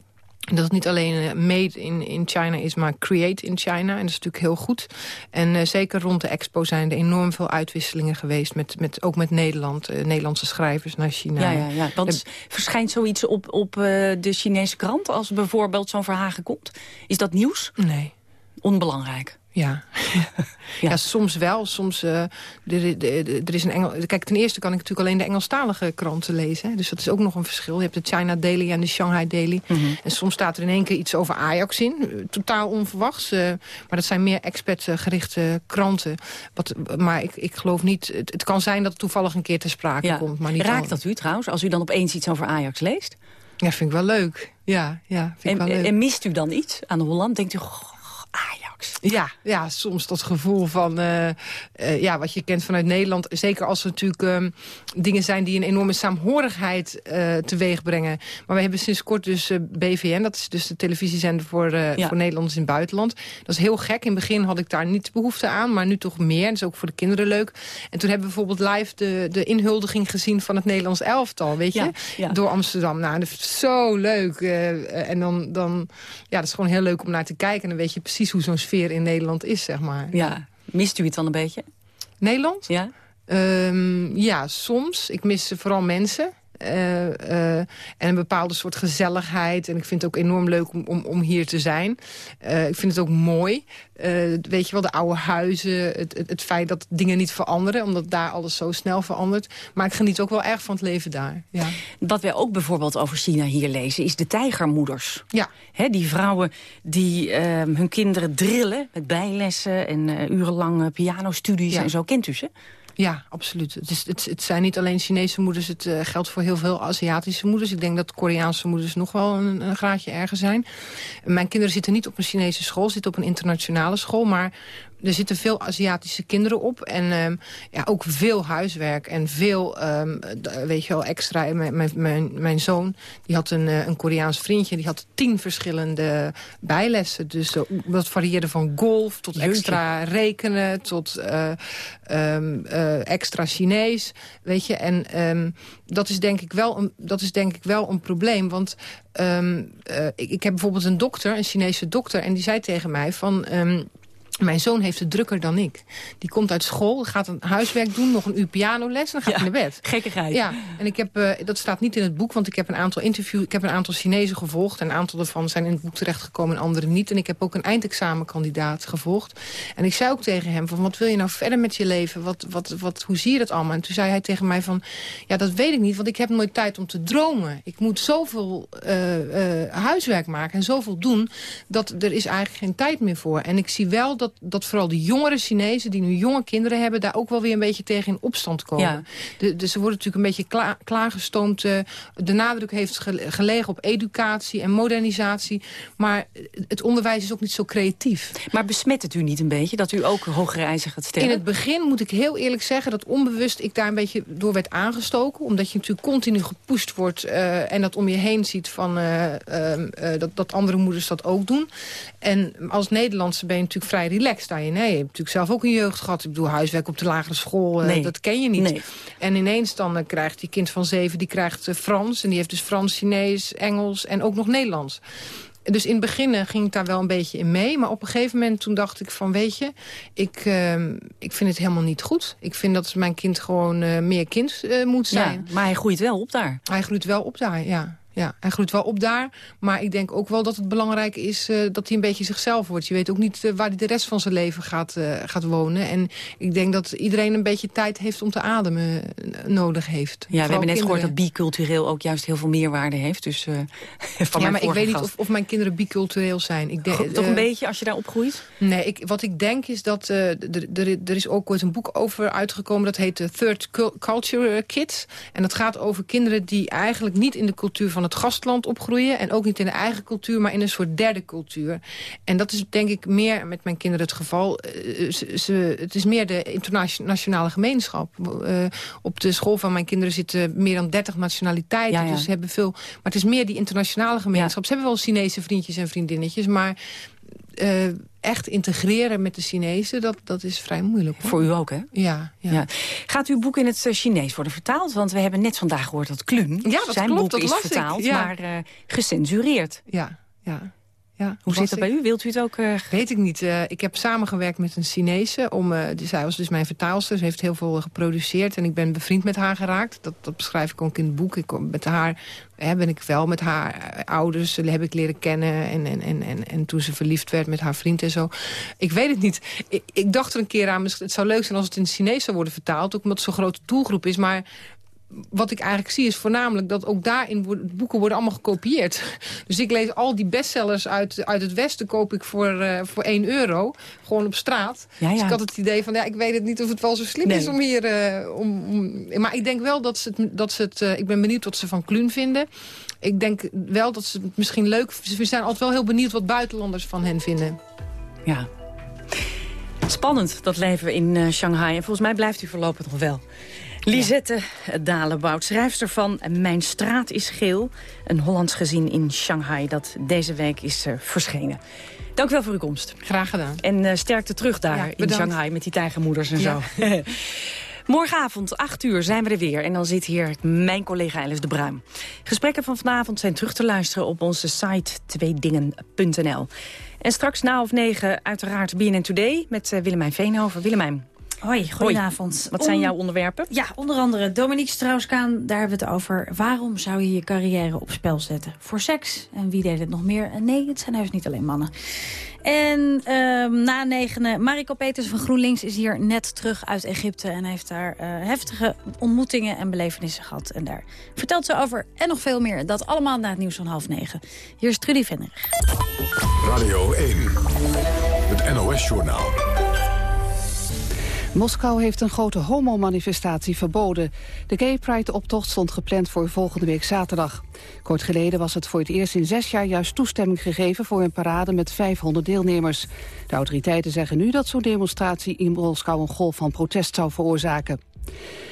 [SPEAKER 15] dat het niet alleen eh, made in, in China is, maar create in China. En dat is natuurlijk heel goed. En uh, zeker rond de expo zijn er enorm veel uitwisselingen geweest. Met, met, ook met Nederland, uh, Nederlandse schrijvers naar China.
[SPEAKER 13] Ja, ja, ja. Want verschijnt zoiets op, op de Chinese krant... als bijvoorbeeld zo'n Verhagen komt? Is dat nieuws?
[SPEAKER 15] Nee.
[SPEAKER 13] Onbelangrijk?
[SPEAKER 15] Ja. ja. ja. soms wel. Soms, uh, er, er, is een Engel. Kijk, ten eerste kan ik natuurlijk alleen de Engelstalige kranten lezen. Hè. Dus dat is ook nog een verschil. Je hebt de China Daily en de Shanghai Daily. Mm -hmm. En soms staat er in één keer iets over Ajax in. Totaal onverwachts. Uh, maar dat zijn meer expertgerichte kranten. Wat, maar ik, ik geloof niet... Het, het, kan zijn dat het toevallig een keer ter sprake
[SPEAKER 13] ja.
[SPEAKER 15] komt. Maar niet
[SPEAKER 13] Raakt
[SPEAKER 15] al...
[SPEAKER 13] dat u trouwens, als u dan opeens iets over Ajax leest?
[SPEAKER 15] Ja, vind ik wel leuk. Ja, ja, vind
[SPEAKER 13] en,
[SPEAKER 15] ik wel leuk.
[SPEAKER 13] en mist u dan iets aan Holland? Denkt u, oh, Ajax?
[SPEAKER 15] Ja, ja soms dat gevoel van uh, uh, ja, wat je kent vanuit Nederland. Zeker als er natuurlijk um, dingen zijn die een enorme saamhorigheid uh, teweeg brengen. Maar we hebben sinds kort dus BVN, dat is dus de televisiezender voor, ja. voor Nederlanders in het buitenland. Dat is heel gek. In het begin had ik daar niet behoefte aan, maar nu toch meer. En dat is ook voor de kinderen leuk. En toen hebben we bijvoorbeeld live de, de inhuldiging gezien van het Nederlands elftal, weet je? Ja, Door Amsterdam. Nou, dat is zo leuk. en dan, dan, ja, dat is gewoon heel leuk om naar te kijken. En dan weet je precies hoe zo'n sfeer in Nederland is, zeg maar.
[SPEAKER 13] Ja. Mist u het dan een beetje?
[SPEAKER 15] Nederland?
[SPEAKER 13] Ja.
[SPEAKER 15] Um, ja, soms. Ik mis vooral mensen. Uh, uh, en een bepaalde soort gezelligheid. En ik vind het ook enorm leuk om, om, om hier te zijn. Uh, ik vind het ook mooi. weet je wel, de oude huizen. Het, het, het, feit dat dingen niet veranderen. Omdat daar alles zo snel verandert. Maar ik geniet ook wel erg van het leven daar. Ja.
[SPEAKER 13] Wat wij ook bijvoorbeeld over China hier lezen... is de tijgermoeders.
[SPEAKER 15] Ja.
[SPEAKER 13] Hè, die vrouwen die ehm, hun kinderen drillen met bijlessen... en urenlange pianostudies ja. en zo. Kent u ze?
[SPEAKER 15] Ja, absoluut. Het, is, het, het, zijn niet alleen Chinese moeders, het uh, geldt voor heel veel Aziatische moeders. Ik denk dat Koreaanse moeders nog wel een, een graadje erger zijn. Mijn kinderen zitten niet op een Chinese school, zitten op een internationale school. Maar er zitten veel Aziatische kinderen op. En um, ja, ook veel huiswerk en veel, um, weet je wel, extra. Mijn, mijn, mijn, zoon, die had een, uh, een Koreaans vriendje. Die had tien verschillende bijlessen. Dus uh, dat varieerde van golf tot extra rekenen... tot uh, um, extra Chinees, weet je. En dat, is denk ik wel een, dat is denk ik wel een probleem. Want ik, ik heb bijvoorbeeld een dokter, een Chinese dokter... en die zei tegen mij van... Mijn zoon heeft het drukker dan ik. Die komt uit school, gaat een huiswerk doen, nog een uur pianoles en dan gaat hij naar bed.
[SPEAKER 13] Gekkigheid.
[SPEAKER 15] Ja, en ik heb, uh, dat staat niet in het boek, want ik heb een aantal interviews, ik heb een aantal Chinezen gevolgd. En een aantal daarvan zijn in het boek terechtgekomen en andere niet. En ik heb ook een eindexamenkandidaat gevolgd. En ik zei ook tegen hem van, wat wil je nou verder met je leven? Wat, wat, wat, hoe zie je dat allemaal? En toen zei hij tegen mij van, ja, dat weet ik niet, want ik heb nooit tijd om te dromen. Ik moet zoveel uh, uh, huiswerk maken en zoveel doen, dat er is eigenlijk geen tijd meer voor. En ik zie wel dat dat, dat vooral de jongere Chinezen... die nu jonge kinderen hebben... daar ook wel weer een beetje tegen in opstand komen. Ja. De, dus ze worden natuurlijk een beetje kla klaargestoomd. Uh, de nadruk heeft gelegen op educatie en modernisatie. Maar het onderwijs is ook niet zo creatief.
[SPEAKER 13] Maar besmet het u niet een beetje dat u ook hogere eisen gaat stellen?
[SPEAKER 15] In het begin moet ik heel eerlijk zeggen... dat onbewust ik daar een beetje door werd aangestoken. Omdat je natuurlijk continu gepusht wordt... Uh, en dat om je heen ziet van, uh, dat, dat andere moeders dat ook doen. En als Nederlandse ben je natuurlijk vrij relaxed daarin. Nee, je hebt natuurlijk zelf ook een jeugd gehad. Ik bedoel, huiswerk op de lagere school, uh, dat ken je niet. Nee. En ineens dan uh, krijgt die kind van zeven, die krijgt uh, Frans. En die heeft dus Frans, Chinees, Engels en ook nog Nederlands. Dus in het begin ging ik daar wel een beetje in mee. Maar op een gegeven moment toen dacht ik van, weet je... ik, ehm, ik vind het helemaal niet goed. Ik vind dat mijn kind gewoon meer kind moet zijn.
[SPEAKER 13] Ja, maar hij groeit wel op daar.
[SPEAKER 15] Hij groeit wel op daar, ja ja. Hij groeit wel op daar. Maar ik denk ook wel dat het belangrijk is uh, dat hij een beetje zichzelf wordt. Je weet ook niet uh, waar hij de rest van zijn leven gaat, uh, gaat wonen. En ik denk dat iedereen een beetje tijd heeft om te ademen nodig heeft.
[SPEAKER 13] Ja, we hebben net gehoord dat bicultureel ook juist heel veel meerwaarde heeft. Dus, van
[SPEAKER 15] ja, maar ik weet niet of, of, mijn kinderen bicultureel zijn. Ik
[SPEAKER 13] denk, Toch een beetje als je daar opgroeit?
[SPEAKER 15] Nee, ik, wat ik denk is dat... er is ook ooit een boek over uitgekomen. Dat heet The Third Culture Kids. En dat gaat over kinderen die eigenlijk niet in de cultuur van het gastland opgroeien. En ook niet in de eigen cultuur, maar in een soort derde cultuur. En dat is denk ik meer met mijn kinderen het geval. Uh, ze, het is meer de internationale gemeenschap. Uh, op de school van mijn kinderen zitten meer dan 30 nationaliteiten. Ja, ja. Dus ze hebben veel. Maar het is meer die internationale gemeenschap. Ja. Ze hebben wel Chinese vriendjes en vriendinnetjes, maar... Uh, echt integreren met de Chinezen, dat, dat is vrij moeilijk. Hoor.
[SPEAKER 13] Voor u ook, hè?
[SPEAKER 15] Ja, ja. ja.
[SPEAKER 13] Gaat uw boek in het Chinees worden vertaald? Want we hebben net vandaag gehoord dat Klun,
[SPEAKER 15] ja, dat
[SPEAKER 13] zijn
[SPEAKER 15] klopt,
[SPEAKER 13] boek
[SPEAKER 15] dat
[SPEAKER 13] is vertaald,
[SPEAKER 15] ja.
[SPEAKER 13] maar uh, gecensureerd.
[SPEAKER 15] Ja, ja. Ja,
[SPEAKER 13] Hoe zit dat bij u? Wilt u het ook... Uh...
[SPEAKER 15] Weet ik niet. Uh, ik heb samengewerkt met een Chinese. Om, uh, die, zij was dus mijn vertaalster. Ze heeft heel veel geproduceerd. En ik ben bevriend met haar geraakt. Dat, dat beschrijf ik ook in het boek. Ik, met haar hè, ben ik wel met haar ouders heb ik leren kennen. En, en, en, en, en toen ze verliefd werd met haar vriend en zo. Ik weet het niet. Ik, ik dacht er een keer aan. Het zou leuk zijn als het in het Chinees zou worden vertaald. Ook omdat het zo'n grote doelgroep is. Maar wat ik eigenlijk zie is voornamelijk dat ook daarin worden, boeken worden allemaal gekopieerd. Dus ik lees al die bestsellers uit, uit het Westen koop ik voor, uh, voor 1 euro. Gewoon op straat.
[SPEAKER 13] Ja, ja.
[SPEAKER 15] Dus ik had het idee van, ja, ik weet het niet of het wel zo slim nee. is om hier... Uh, om, om, maar ik denk wel dat ze het... Dat ze het uh, ik ben benieuwd wat ze van Kluun vinden. Ik denk wel dat ze het misschien leuk... Ze zijn altijd wel heel benieuwd wat buitenlanders van hen vinden.
[SPEAKER 13] Ja, Spannend, dat leven in Shanghai. En volgens mij blijft u voorlopig nog wel. Lisette ja. Dalenbout, schrijfster van Mijn straat is geel. Een Hollands gezin in Shanghai dat deze week is uh, verschenen. Dank u wel voor uw komst.
[SPEAKER 15] Graag gedaan.
[SPEAKER 13] En uh, sterkte terug daar ja, in Shanghai met die tijgermoeders en ja. zo. Morgenavond, 8 uur, zijn we er weer. En dan zit hier mijn collega Alice de Bruin. Gesprekken van vanavond zijn terug te luisteren op onze site tweedingen.nl. En straks na of negen uiteraard BNN Today met uh, Willemijn Veenhoven. Willemijn.
[SPEAKER 17] Hoi, goedenavond.
[SPEAKER 13] Hoi. Wat zijn Om, jouw onderwerpen?
[SPEAKER 17] Ja, onder andere Dominique Strauss-Kaan. Daar hebben we het over. Waarom zou je je carrière op spel zetten? Voor seks? En wie deed het nog meer? En nee, het zijn juist niet alleen mannen. En uh, na negenen, Mariko Peters van GroenLinks is hier net terug uit Egypte... en heeft daar uh, heftige ontmoetingen en belevenissen gehad. En daar vertelt ze over en nog veel meer. Dat allemaal na het nieuws van half negen. Hier is Trudy Vennerig.
[SPEAKER 7] Radio 1, het NOS-journaal.
[SPEAKER 1] Moskou heeft een grote homomanifestatie verboden. De Gay Pride-optocht stond gepland voor volgende week zaterdag. Kort geleden was het voor het eerst in zes jaar juist toestemming gegeven... voor een parade met 500 deelnemers. De autoriteiten zeggen nu dat zo'n demonstratie in Moskou... een golf van protest zou veroorzaken.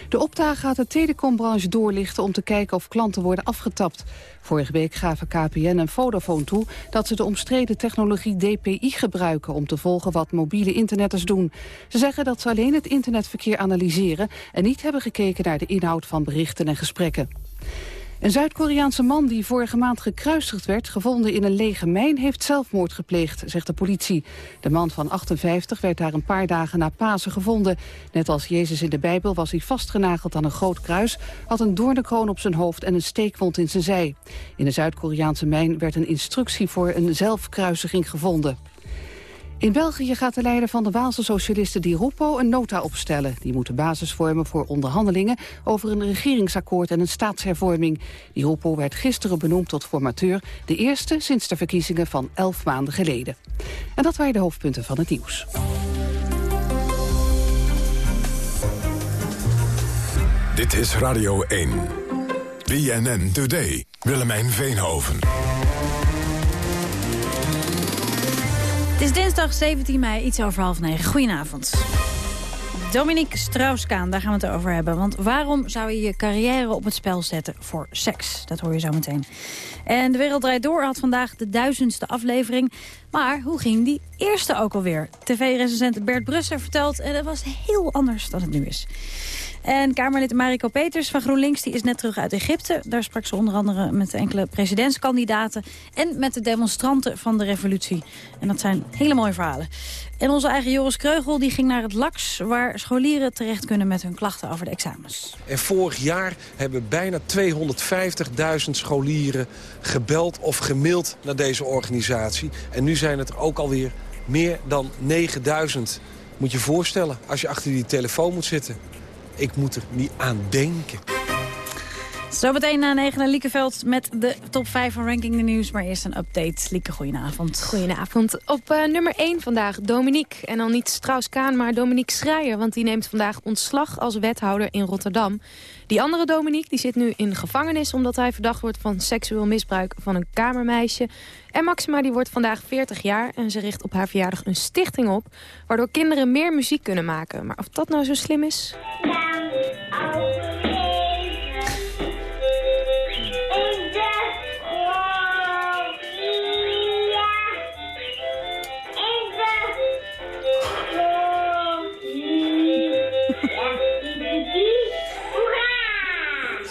[SPEAKER 1] De Opta gaat de telecombranche doorlichten om te kijken of klanten worden afgetapt. Vorige week gaven KPN en Vodafone toe dat ze de omstreden technologie DPI gebruiken om te volgen wat mobiele internetters doen. Ze zeggen dat ze alleen het internetverkeer analyseren en niet hebben gekeken naar de inhoud van berichten en gesprekken. Een Zuid-Koreaanse man die vorige maand gekruisigd werd... gevonden in een lege mijn, heeft zelfmoord gepleegd, zegt de politie. De man van 58 werd daar een paar dagen na Pasen gevonden. Net als Jezus in de Bijbel was hij vastgenageld aan een groot kruis... had een doornenkroon op zijn hoofd en een steekwond in zijn zij. In de Zuid-Koreaanse mijn werd een instructie voor een zelfkruisiging gevonden. In België gaat de leider van de Waalse socialisten Di Rupo een nota opstellen. Die moet de basis vormen voor onderhandelingen over een regeringsakkoord en een staatshervorming. Di Rupo werd gisteren benoemd tot formateur, de eerste sinds de verkiezingen van elf maanden geleden. En dat waren de hoofdpunten van het nieuws.
[SPEAKER 7] Dit is Radio 1. BNN Today. Willemijn Veenhoven.
[SPEAKER 17] Het is dinsdag 17 mei, iets over half negen. Goedenavond. Dominique Strauss-Kaan, daar gaan we het over hebben. Want waarom zou je je carrière op het spel zetten voor seks? Dat hoor je zo meteen. En De Wereld Draait Door had vandaag de duizendste aflevering. Maar hoe ging die eerste ook alweer? TV-recensent Bert Brusser vertelt... en dat was heel anders dan het nu is. En Kamerlid Mariko Peters van GroenLinks die is net terug uit Egypte. Daar sprak ze onder andere met enkele presidentskandidaten... en met de demonstranten van de revolutie. En dat zijn hele mooie verhalen. En onze eigen Joris Kreugel die ging naar het LAX... waar scholieren terecht kunnen met hun klachten over de examens.
[SPEAKER 18] En vorig jaar hebben bijna 250.000 scholieren gebeld of gemaild naar deze organisatie. En nu zijn het ook alweer meer dan 9000. Moet je voorstellen, als je achter die telefoon moet zitten. Ik moet er niet aan denken.
[SPEAKER 17] Zometeen na 9 Liekeveld met de top 5 van Ranking de Nieuws. Maar eerst een update. Lieke, goedenavond.
[SPEAKER 19] Goedenavond. Op uh, nummer 1 vandaag Dominique. En dan niet Strauss-Kaan, maar Dominique Schreier. Want die neemt vandaag ontslag als wethouder in Rotterdam. Die andere Dominique die zit nu in gevangenis... omdat hij verdacht wordt van seksueel misbruik van een kamermeisje. En Maxima die wordt vandaag 40 jaar... en ze richt op haar verjaardag een stichting op... waardoor kinderen meer muziek kunnen maken. Maar of dat nou zo slim is?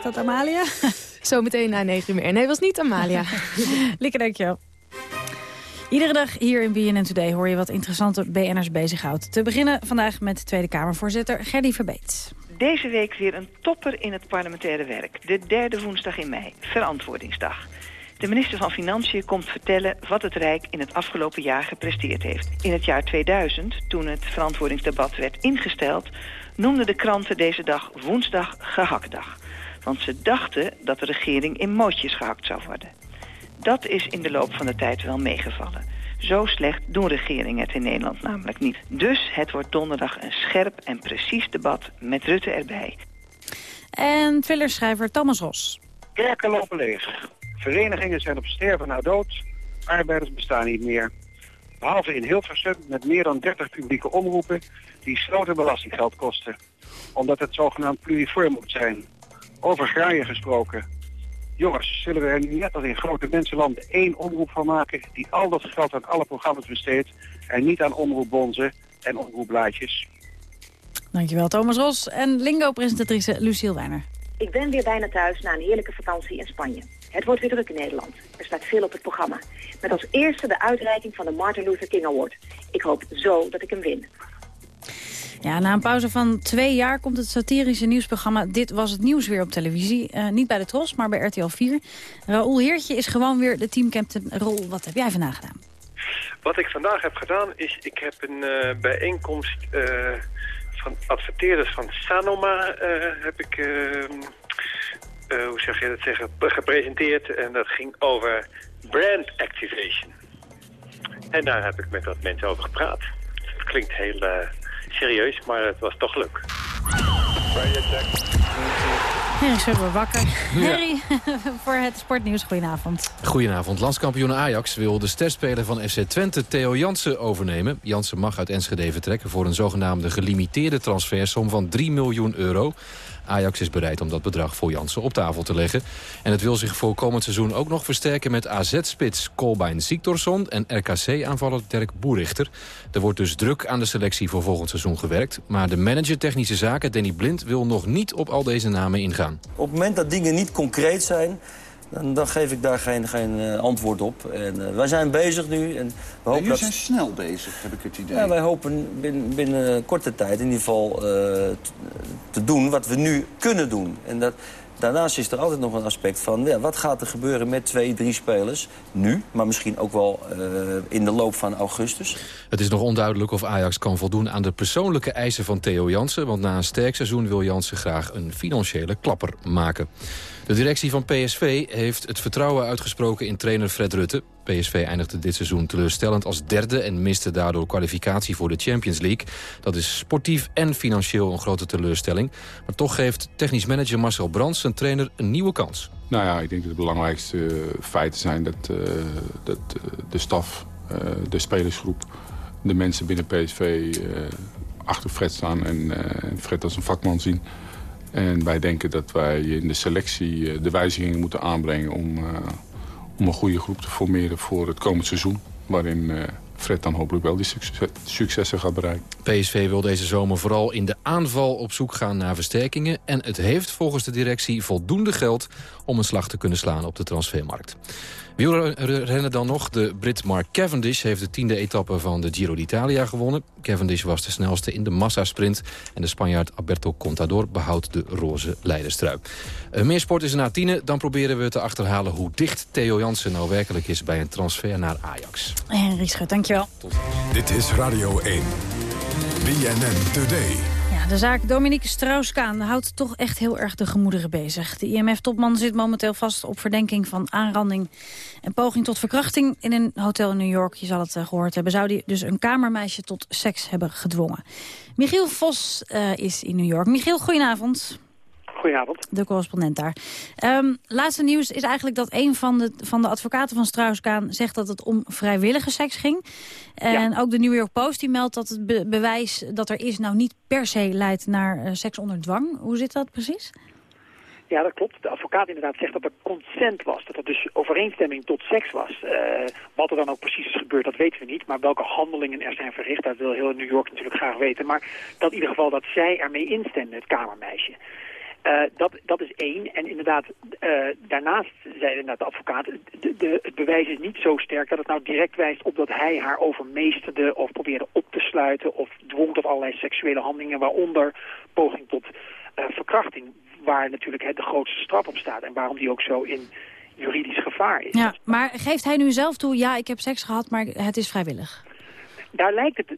[SPEAKER 17] Dat Amalia?
[SPEAKER 19] Zometeen na 9 uur meer. Nee, het was niet Amalia.
[SPEAKER 17] Lieke, dankjewel. Iedere dag hier in BNN Today hoor je wat interessante BN'ers bezighoudt. Te beginnen vandaag met Tweede Kamervoorzitter Gerdy Verbeet.
[SPEAKER 20] Deze week weer een topper in het parlementaire werk. De derde woensdag in mei, Verantwoordingsdag. De minister van Financiën komt vertellen wat het Rijk in het afgelopen jaar gepresteerd heeft. In het jaar 2000, toen het verantwoordingsdebat werd ingesteld... noemden de kranten deze dag woensdag gehaktdag. Want ze dachten dat de regering in mootjes gehakt zou worden. Dat is in de loop van de tijd wel meegevallen. Zo slecht doen regeringen het in Nederland namelijk niet. Dus het wordt donderdag een scherp en precies debat met Rutte erbij.
[SPEAKER 17] En thrillerschrijver Thomas Ros.
[SPEAKER 21] Kerken lopen leeg. Verenigingen zijn op sterven na dood. Arbeiders bestaan niet meer. Behalve in Hilversum met meer dan 30 publieke omroepen die sloten belastinggeld kosten. Omdat het zogenaamd pluriform moet zijn. Over graaien gesproken. Jongens, zullen we er nu net als in grote mensenlanden één omroep van maken... die al dat geld aan alle programma's besteedt... en niet aan omroepbonzen en omroepblaadjes?
[SPEAKER 17] Dankjewel Thomas Ros en Lingo-presentatrice Luciel Wijner.
[SPEAKER 22] Ik ben weer bijna thuis na een heerlijke vakantie in Spanje. Het wordt weer druk in Nederland. Er staat veel op het programma. Met als eerste de uitreiking van de Martin Luther King Award. Ik hoop zo dat ik hem win.
[SPEAKER 17] Ja, na een pauze van twee jaar komt het satirische nieuwsprogramma Dit Was Het Nieuws weer op televisie. Uh, niet bij de Tros, maar bij RTL 4. Raoul Heertje is gewoon weer de teamcaptain. Rol, wat heb jij vandaag gedaan?
[SPEAKER 23] Wat ik vandaag heb gedaan is, ik heb een uh, bijeenkomst uh, van adverteerders van Sanoma heb ik, ehm, hoe zeg je dat zeggen, gepresenteerd. En dat ging over brand activation. En daar heb ik met wat mensen over gepraat. Het klinkt heel serieus, maar het was toch leuk.
[SPEAKER 17] Harry Schubber wakker. Harry, voor het sportnieuws, goedenavond.
[SPEAKER 24] Goedenavond. Landskampioen Ajax wil de sterspeler van FC Twente, Theo Jansen, overnemen. Jansen mag uit Enschede vertrekken voor een zogenaamde gelimiteerde transfersom van 3 miljoen euro. Ajax is bereid om dat bedrag voor Jansen op tafel te leggen. En het wil zich voor komend seizoen ook nog versterken met AZ-spits Kolbein Siktorsson en RKC-aanvaller Dirk Boerichter. Er wordt dus druk aan de selectie voor volgend seizoen gewerkt. Maar de manager technische zaken, Danny Blind, wil nog niet op al deze namen ingaan.
[SPEAKER 25] Op het moment dat dingen niet concreet zijn dan, dan, geef ik daar geen, geen uh, antwoord op. En, uh, wij zijn bezig nu. En we hopen
[SPEAKER 26] jullie zijn snel bezig, heb ik het idee.
[SPEAKER 25] Ja, wij hopen binnen, binnen korte tijd in ieder geval uh, te, te, doen wat we nu kunnen doen. En dat, daarnaast is er altijd nog een aspect van... Ja, wat gaat er gebeuren met twee, drie spelers nu... maar misschien ook wel in de loop van augustus.
[SPEAKER 24] Het is nog onduidelijk of Ajax kan voldoen aan de persoonlijke eisen van Theo Jansen... want na een sterk seizoen wil Jansen graag een financiële klapper maken. De directie van PSV heeft het vertrouwen uitgesproken in trainer Fred Rutte. PSV eindigde dit seizoen teleurstellend als derde... en miste daardoor kwalificatie voor de Champions League. Dat is sportief en financieel een grote teleurstelling. Maar toch geeft technisch manager Marcel Brands zijn trainer een nieuwe kans.
[SPEAKER 27] Nou ja, ik denk dat de belangrijkste feiten zijn dat, uh, dat uh, de staf, de spelersgroep... de mensen binnen PSV achter Fred staan en Fred als een vakman zien... En wij denken dat wij in de selectie eh, de wijzigingen moeten aanbrengen... om, uh, om een goede groep te formeren voor het komend seizoen. Waarin uh, Fred dan hopelijk wel die succes, successen gaat bereiken.
[SPEAKER 24] PSV wil deze zomer vooral in de aanval op zoek gaan naar versterkingen. En het heeft volgens de directie voldoende geld om een slag te kunnen slaan op de transfermarkt. Wielrennen dan nog. De Brit Mark Cavendish heeft de tiende etappe van de Giro d'Italia gewonnen. Cavendish was de snelste in de massasprint. En de Spanjaard Alberto Contador behoudt de roze leiderstrui. Uh, meer sport is na tienen. Dan proberen we te achterhalen hoe dicht Theo Jansen nou werkelijk is... bij een transfer naar Ajax.
[SPEAKER 17] Henry Schut, dankjewel.
[SPEAKER 7] Tot. Dit is Radio 1. BNN Today.
[SPEAKER 17] De zaak Dominique Strauss-Kaan houdt toch echt heel erg de gemoederen bezig. De IMF-topman zit momenteel vast op verdenking van aanranding en poging tot verkrachting in een hotel in New York. Je zal het uh, gehoord hebben. Zou die dus een kamermeisje tot seks hebben gedwongen. Michiel Vos uh, is in New York. Michiel, goedenavond.
[SPEAKER 28] Goedenavond.
[SPEAKER 17] De correspondent daar. Um, laatste nieuws is eigenlijk dat een van de, van de advocaten van Strauss-Kaan zegt dat het om vrijwillige seks ging. En ja. ook de New York Post die meldt dat het be bewijs dat er is nou niet per se leidt naar uh, seks onder dwang. Hoe zit dat precies?
[SPEAKER 28] Ja, dat klopt. De advocaat inderdaad zegt dat er consent was. Dat er dus overeenstemming tot seks was. Uh, wat er dan ook precies is gebeurd, dat weten we niet. Maar welke handelingen er zijn verricht, dat wil heel New York natuurlijk graag weten. Maar dat in ieder geval dat zij ermee instemde, het kamermeisje. Uh, dat, dat is één. En inderdaad, uh, daarnaast zei inderdaad de advocaat... De, de, het bewijs is niet zo sterk dat het nou direct wijst op dat hij haar overmeesterde... of probeerde op te sluiten of dwong tot allerlei seksuele handelingen... waaronder poging tot uh, verkrachting, waar natuurlijk het de grootste straf op staat... en waarom die ook zo in juridisch gevaar is.
[SPEAKER 17] Ja, maar geeft hij nu zelf toe, ja, ik heb seks gehad, maar het is vrijwillig?
[SPEAKER 28] Daar lijkt het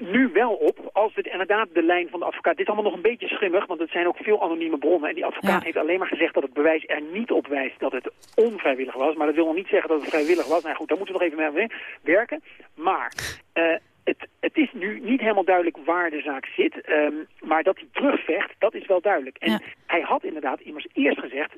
[SPEAKER 28] nu wel op, als het inderdaad de lijn van de advocaat... Dit is allemaal nog een beetje schimmig, want het zijn ook veel anonieme bronnen. En die advocaat ja. heeft alleen maar gezegd dat het bewijs er niet op wijst dat het onvrijwillig was. Maar dat wil nog niet zeggen dat het vrijwillig was. Nou goed, daar moeten we nog even mee werken. Maar... Uh, het, het, is nu niet helemaal duidelijk waar de zaak zit. Um, maar dat hij terugvecht, dat is wel duidelijk. En ja. hij had inderdaad immers eerst gezegd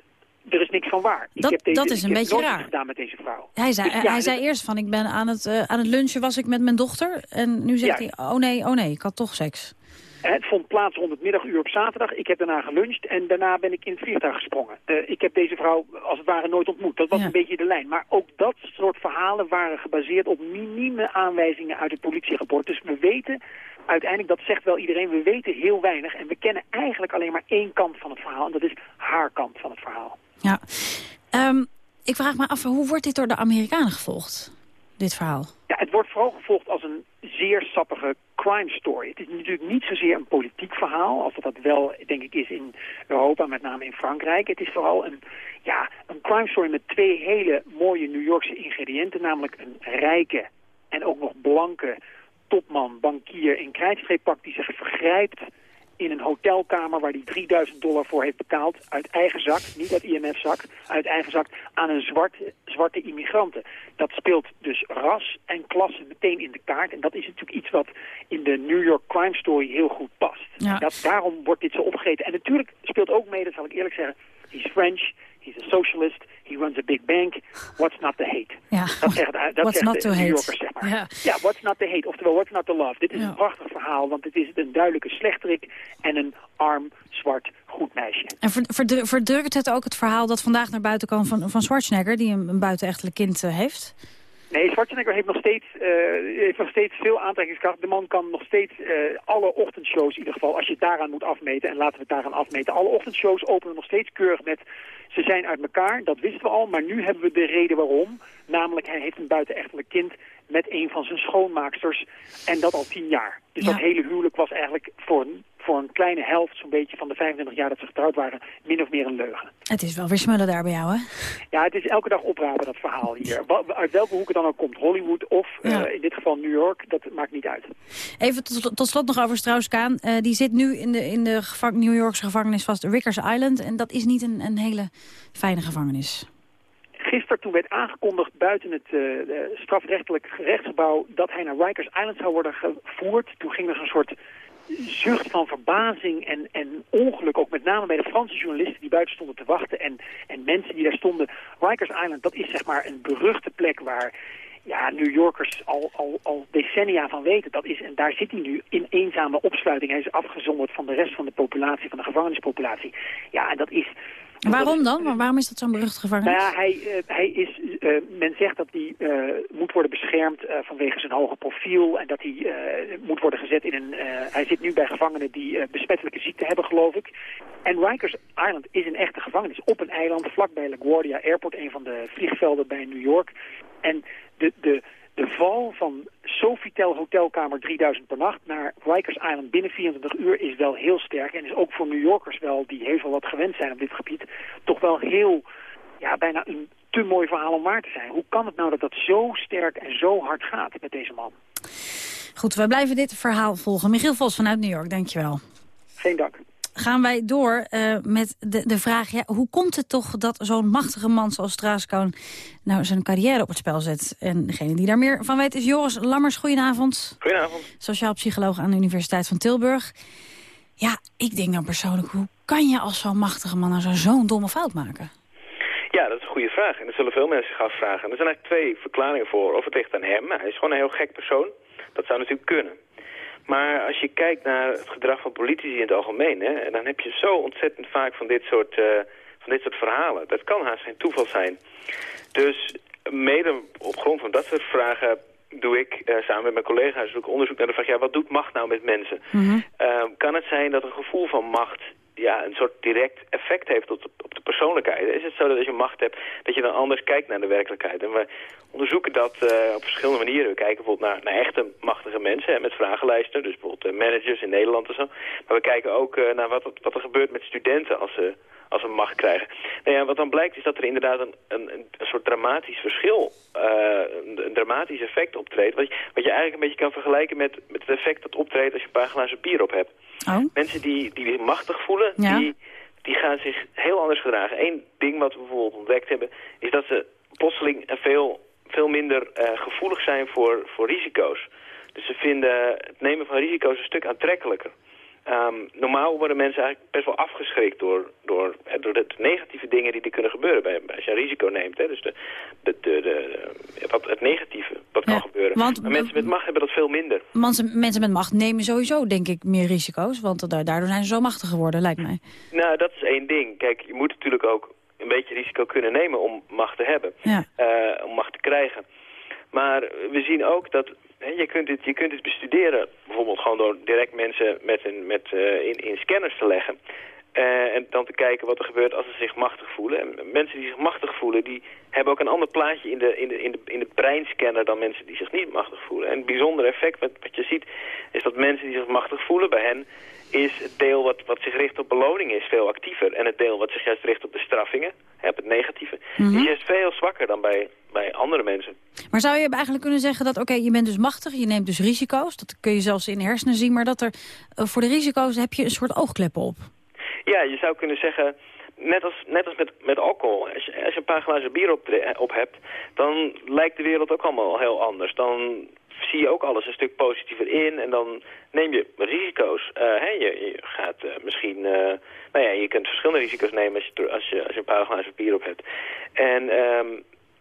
[SPEAKER 28] er is niks van waar.
[SPEAKER 17] Dat-
[SPEAKER 28] ik heb deze,
[SPEAKER 17] dat is een beetje raar.
[SPEAKER 28] gedaan met deze vrouw.
[SPEAKER 17] Hij zei,
[SPEAKER 28] Dus ja,
[SPEAKER 17] hij zei
[SPEAKER 28] dus-
[SPEAKER 17] eerst van, ik ben aan het, eh, aan het lunchen was ik met mijn dochter. En nu zegt
[SPEAKER 28] Ja.
[SPEAKER 17] hij, oh nee, oh nee, ik had toch seks.
[SPEAKER 28] Het vond plaats rond het middaguur op zaterdag. Ik heb daarna geluncht en daarna ben ik in het vliegtuig gesprongen. Eh, ik heb deze vrouw als het ware nooit ontmoet. Dat was een beetje de lijn. Maar ook dat soort verhalen waren gebaseerd op minieme aanwijzingen uit het politierapport. Dus we weten, uiteindelijk, dat zegt wel iedereen, we weten heel weinig. En we kennen eigenlijk alleen maar één kant van het verhaal. En dat is haar kant van het verhaal.
[SPEAKER 17] Ja. Ehm, ik vraag me af, hoe wordt dit door de Amerikanen gevolgd? Dit verhaal.
[SPEAKER 28] Ja, het wordt vooral gevolgd als een zeer sappige crime story. Het is natuurlijk niet zozeer een politiek verhaal, als dat, dat wel, denk ik, is in Europa, met name in Frankrijk. Het is vooral een, ja, een crime story met twee hele mooie New Yorkse ingrediënten, namelijk een rijke en ook nog blanke topman, bankier in krijtstreeppak die zich vergrijpt in een hotelkamer waar hij 3000 dollar voor heeft betaald uit eigen zak, niet uit IMF-zak, uit eigen zak aan een zwarte, zwarte immigranten. Dat speelt dus ras en klasse meteen in de kaart en dat is natuurlijk iets wat in de New York crime story heel goed past. Dat, daarom wordt dit zo opgegeten. En natuurlijk speelt ook mee, dat zal ik eerlijk zeggen, he's French, he's a socialist, he runs a big bank, what's not to hate?
[SPEAKER 17] Ja.
[SPEAKER 28] Dat zegt, dat
[SPEAKER 17] What's
[SPEAKER 28] zegt
[SPEAKER 17] not
[SPEAKER 28] de New zeg maar.
[SPEAKER 17] Ja.
[SPEAKER 28] Ja, what's not to hate, oftewel what's not to love. Dit is een prachtig verhaal, want het is een duidelijke slechterik en een arm, zwart, goed meisje.
[SPEAKER 17] En ver- verdru- verdrukt het ook het verhaal dat vandaag naar buiten kwam van, van Schwarzenegger... die een, een buitenechtelijk kind eh, heeft?
[SPEAKER 28] Nee, Schwarzenegger heeft nog steeds, eh, heeft nog steeds veel aantrekkingskracht. De man kan nog steeds eh, alle ochtendshows, in ieder geval, als je het daaraan moet afmeten, en laten we het daaraan afmeten. Alle ochtendshows openen nog steeds keurig met, ze zijn uit elkaar, dat wisten we al, maar nu hebben we de reden waarom. Namelijk, hij heeft een buitenechtelijk kind met een van zijn schoonmaaksters, en dat al tien jaar. Dus dat hele huwelijk was eigenlijk voor een, voor een kleine helft, zo'n beetje van de 25 jaar dat ze getrouwd waren, min of meer een leugen.
[SPEAKER 17] Het is wel weer smullen daar bij jou, hè?
[SPEAKER 28] Ja, het is elke dag oprapen, dat verhaal hier. Uit welke hoek het dan ook komt. Hollywood of eh, in dit geval New York, dat maakt niet uit.
[SPEAKER 17] Even tot, tot slot nog over Strauss-Kaan. Eh, die zit nu in de, in de New Yorkse gevangenis vast, Rikers Island. En dat is niet een, een hele fijne gevangenis.
[SPEAKER 28] Gisteren toen werd aangekondigd buiten het eh, strafrechtelijk rechtsgebouw... dat hij naar Rikers Island zou worden gevoerd. Toen ging er zo'n soort zucht van verbazing en, en ongeluk... ook met name bij de Franse journalisten die buiten stonden te wachten... en, en mensen die daar stonden. Rikers Island, dat is zeg maar een beruchte plek waar ja, New Yorkers al, al, al decennia van weten. Dat is, en daar zit hij nu in eenzame opsluiting. Hij is afgezonderd van de rest van de populatie, van de gevangenispopulatie. Ja, en dat is...
[SPEAKER 17] Waarom dan? Maar waarom is dat zo'n berucht gevangenis?
[SPEAKER 28] Nou ja, hij, eh, hij is, eh, men zegt dat hij eh, moet worden beschermd vanwege zijn hoge profiel en dat hij moet worden gezet in een... hij zit nu bij gevangenen die besmettelijke ziekte hebben, geloof ik. En Rikers Island is een echte gevangenis op een eiland vlakbij LaGuardia Airport, een van de vliegvelden bij New York. En de, de, de val van Sofitel hotelkamer 3000 per nacht naar Rikers Island binnen 24 uur is wel heel sterk. En is ook voor New Yorkers wel, die heel veel wat gewend zijn op dit gebied, toch wel heel, ja, bijna een te mooi verhaal om waar te zijn. Hoe kan het nou dat dat zo sterk en zo hard gaat met deze man?
[SPEAKER 17] Goed, wij blijven dit verhaal volgen. Michiel Vos vanuit New York, dankjewel.
[SPEAKER 28] Geen dank.
[SPEAKER 17] Gaan wij door eh, met de, de vraag... Ja, hoe komt het toch dat zo'n machtige man zoals Strauss-Kaan... nou zijn carrière op het spel zet? En degene die daar meer van weet is Joris Lammers. Goedenavond.
[SPEAKER 29] Goedenavond.
[SPEAKER 17] Sociaal psycholoog aan de Universiteit van Tilburg. Ja, ik denk dan persoonlijk... hoe kan je als zo'n machtige man nou zo- zo'n domme fout maken?
[SPEAKER 29] Ja, dat is een goede vraag. En dat zullen veel mensen zich afvragen. Er zijn eigenlijk twee verklaringen voor. Of het ligt aan hem. Hij is gewoon een heel gek persoon. Dat zou natuurlijk kunnen. Maar als je kijkt naar het gedrag van politici in het algemeen... Hè, dan heb je zo ontzettend vaak van dit soort, eh, van dit soort verhalen. Dat kan haast geen toeval zijn. Dus mede op grond van dat soort vragen doe ik eh, samen met mijn collega's ook onderzoek naar de vraag... ja, wat doet macht nou met mensen? Eh, kan het zijn dat een gevoel van macht ja, een soort direct effect heeft op de, op de persoonlijkheid? Is het zo dat als je macht hebt, dat je dan anders kijkt naar de werkelijkheid? En we onderzoeken dat eh, op verschillende manieren. We kijken bijvoorbeeld naar, naar echte machtige mensen hè, met vragenlijsten. Dus bijvoorbeeld eh, managers in Nederland en zo. Maar we kijken ook eh, naar wat, wat er gebeurt met studenten als ze, als ze macht krijgen. Nou ja, wat dan blijkt is dat er inderdaad een, een, een soort dramatisch verschil, eh, een, een dramatisch effect optreedt. Wat je, wat je eigenlijk een beetje kan vergelijken met, met het effect dat optreedt als je een paar glazen bier op hebt. Mensen die, die zich machtig voelen,
[SPEAKER 17] Ja.
[SPEAKER 29] die, die gaan zich heel anders gedragen. Eén ding wat we bijvoorbeeld ontdekt hebben, is dat ze plotseling veel, veel minder eh, gevoelig zijn voor, voor risico's. Dus ze vinden het nemen van risico's een stuk aantrekkelijker. Ehm, normaal worden mensen eigenlijk best wel afgeschrikt door, door door, eh, door de negatieve dingen die er kunnen gebeuren bij, als je een risico neemt. Hè. Dus de, de, de, de, wat, het negatieve wat kan gebeuren.
[SPEAKER 17] want-
[SPEAKER 29] maar mensen met macht hebben dat veel minder.
[SPEAKER 17] Mensen, mensen met macht nemen sowieso, denk ik, meer risico's. Want da- daardoor zijn ze zo machtig geworden, lijkt mij.
[SPEAKER 29] Nou, dat is één ding. Kijk, je moet natuurlijk ook een beetje risico kunnen nemen om macht te hebben.
[SPEAKER 17] Ja.
[SPEAKER 29] eh, om macht te krijgen. Maar we zien ook dat je, kunt dit, je kunt dit bestuderen. Bijvoorbeeld gewoon door direct mensen met een, met, eh, in, in scanners te leggen. Eh, en dan te kijken wat er gebeurt als ze zich machtig voelen. En mensen die zich machtig voelen, die hebben ook een ander plaatje in de, in de, in de, in de breinscanner dan mensen die zich niet machtig voelen. En het bijzondere effect wat, wat je ziet, is dat mensen die zich machtig voelen bij hen, is het deel wat, wat zich richt op beloning is veel actiever. En het deel wat zich juist richt op bestraffingen, op het negatieve,
[SPEAKER 17] Mhm.
[SPEAKER 29] die is juist veel zwakker dan bij, bij andere mensen.
[SPEAKER 17] Maar zou je eigenlijk kunnen zeggen dat, oké, je bent dus machtig, je neemt dus risico's. Dat kun je zelfs in hersenen zien, maar dat er eh, voor de risico's heb je een soort oogkleppen op.
[SPEAKER 29] Ja, je zou kunnen zeggen, net als, net als met, met alcohol. Als je, als je een paar glazen bier op, op hebt, dan lijkt de wereld ook allemaal heel anders. Dan zie je ook alles een stuk positiever in en dan neem je risico's. Eh, hè, je, je gaat eh, misschien, eh, nou ja, je kunt verschillende risico's nemen als je, als je, als je een paar glazen bier op hebt. En, ehm,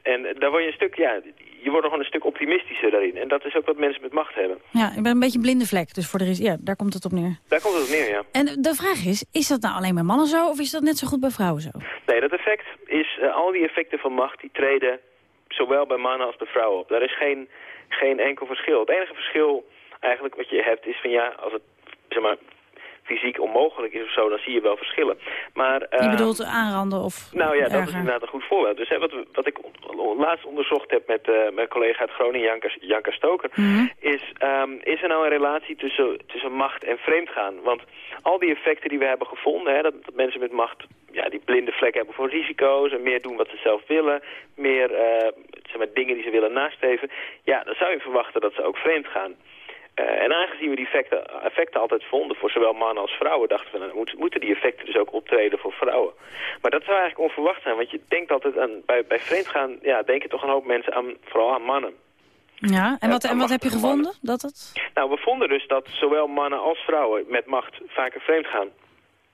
[SPEAKER 29] en daar word je een stuk, ja, je wordt gewoon een stuk optimistischer daarin. En dat is ook wat mensen met macht hebben.
[SPEAKER 17] Ja, ik ben een beetje een blinde vlek, dus voor de ris- ja, daar komt het op neer.
[SPEAKER 29] Daar komt het op neer, ja.
[SPEAKER 17] En de vraag is, is dat nou alleen bij mannen zo of is dat net zo goed bij vrouwen zo?
[SPEAKER 29] Nee, dat effect is, al die effecten van macht, die treden zowel bij mannen als bij vrouwen op. Daar is geen, geen enkel verschil. Het enige verschil eigenlijk wat je hebt is van ja, als het zeg maar fysiek onmogelijk is of zo, dan zie je wel verschillen. Maar,
[SPEAKER 17] Je
[SPEAKER 29] eh,
[SPEAKER 17] bedoelt aanranden of
[SPEAKER 29] nou ja, dat is inderdaad een goed voorbeeld. Dus hè, wat, wat ik laatst onderzocht heb met eh, mijn collega uit Groningen, Janka, Janka Stoker,
[SPEAKER 17] Mhm.
[SPEAKER 29] is, ehm, is er nou een relatie tussen, tussen macht en vreemdgaan? Want al die effecten die we hebben gevonden, hè, dat, dat mensen met macht ja, die blinde vlek hebben voor risico's en meer doen wat ze zelf willen, meer eh, zeg maar, dingen die ze willen nastreven, ja, dan zou je verwachten dat ze ook vreemd gaan. Eh, en aangezien we die effecten, effecten altijd vonden voor zowel mannen als vrouwen, dachten we, nou, moeten, die effecten dus ook optreden voor vrouwen. Maar dat zou eigenlijk onverwacht zijn, want je denkt altijd aan, bij, bij vreemdgaan, ja, denken toch een hoop mensen aan, vooral aan mannen.
[SPEAKER 17] Ja, en wat,
[SPEAKER 29] Ja,
[SPEAKER 17] en wat heb je gevonden? Dat het?
[SPEAKER 29] Nou, we vonden dus dat zowel mannen als vrouwen met macht vaker vreemd gaan.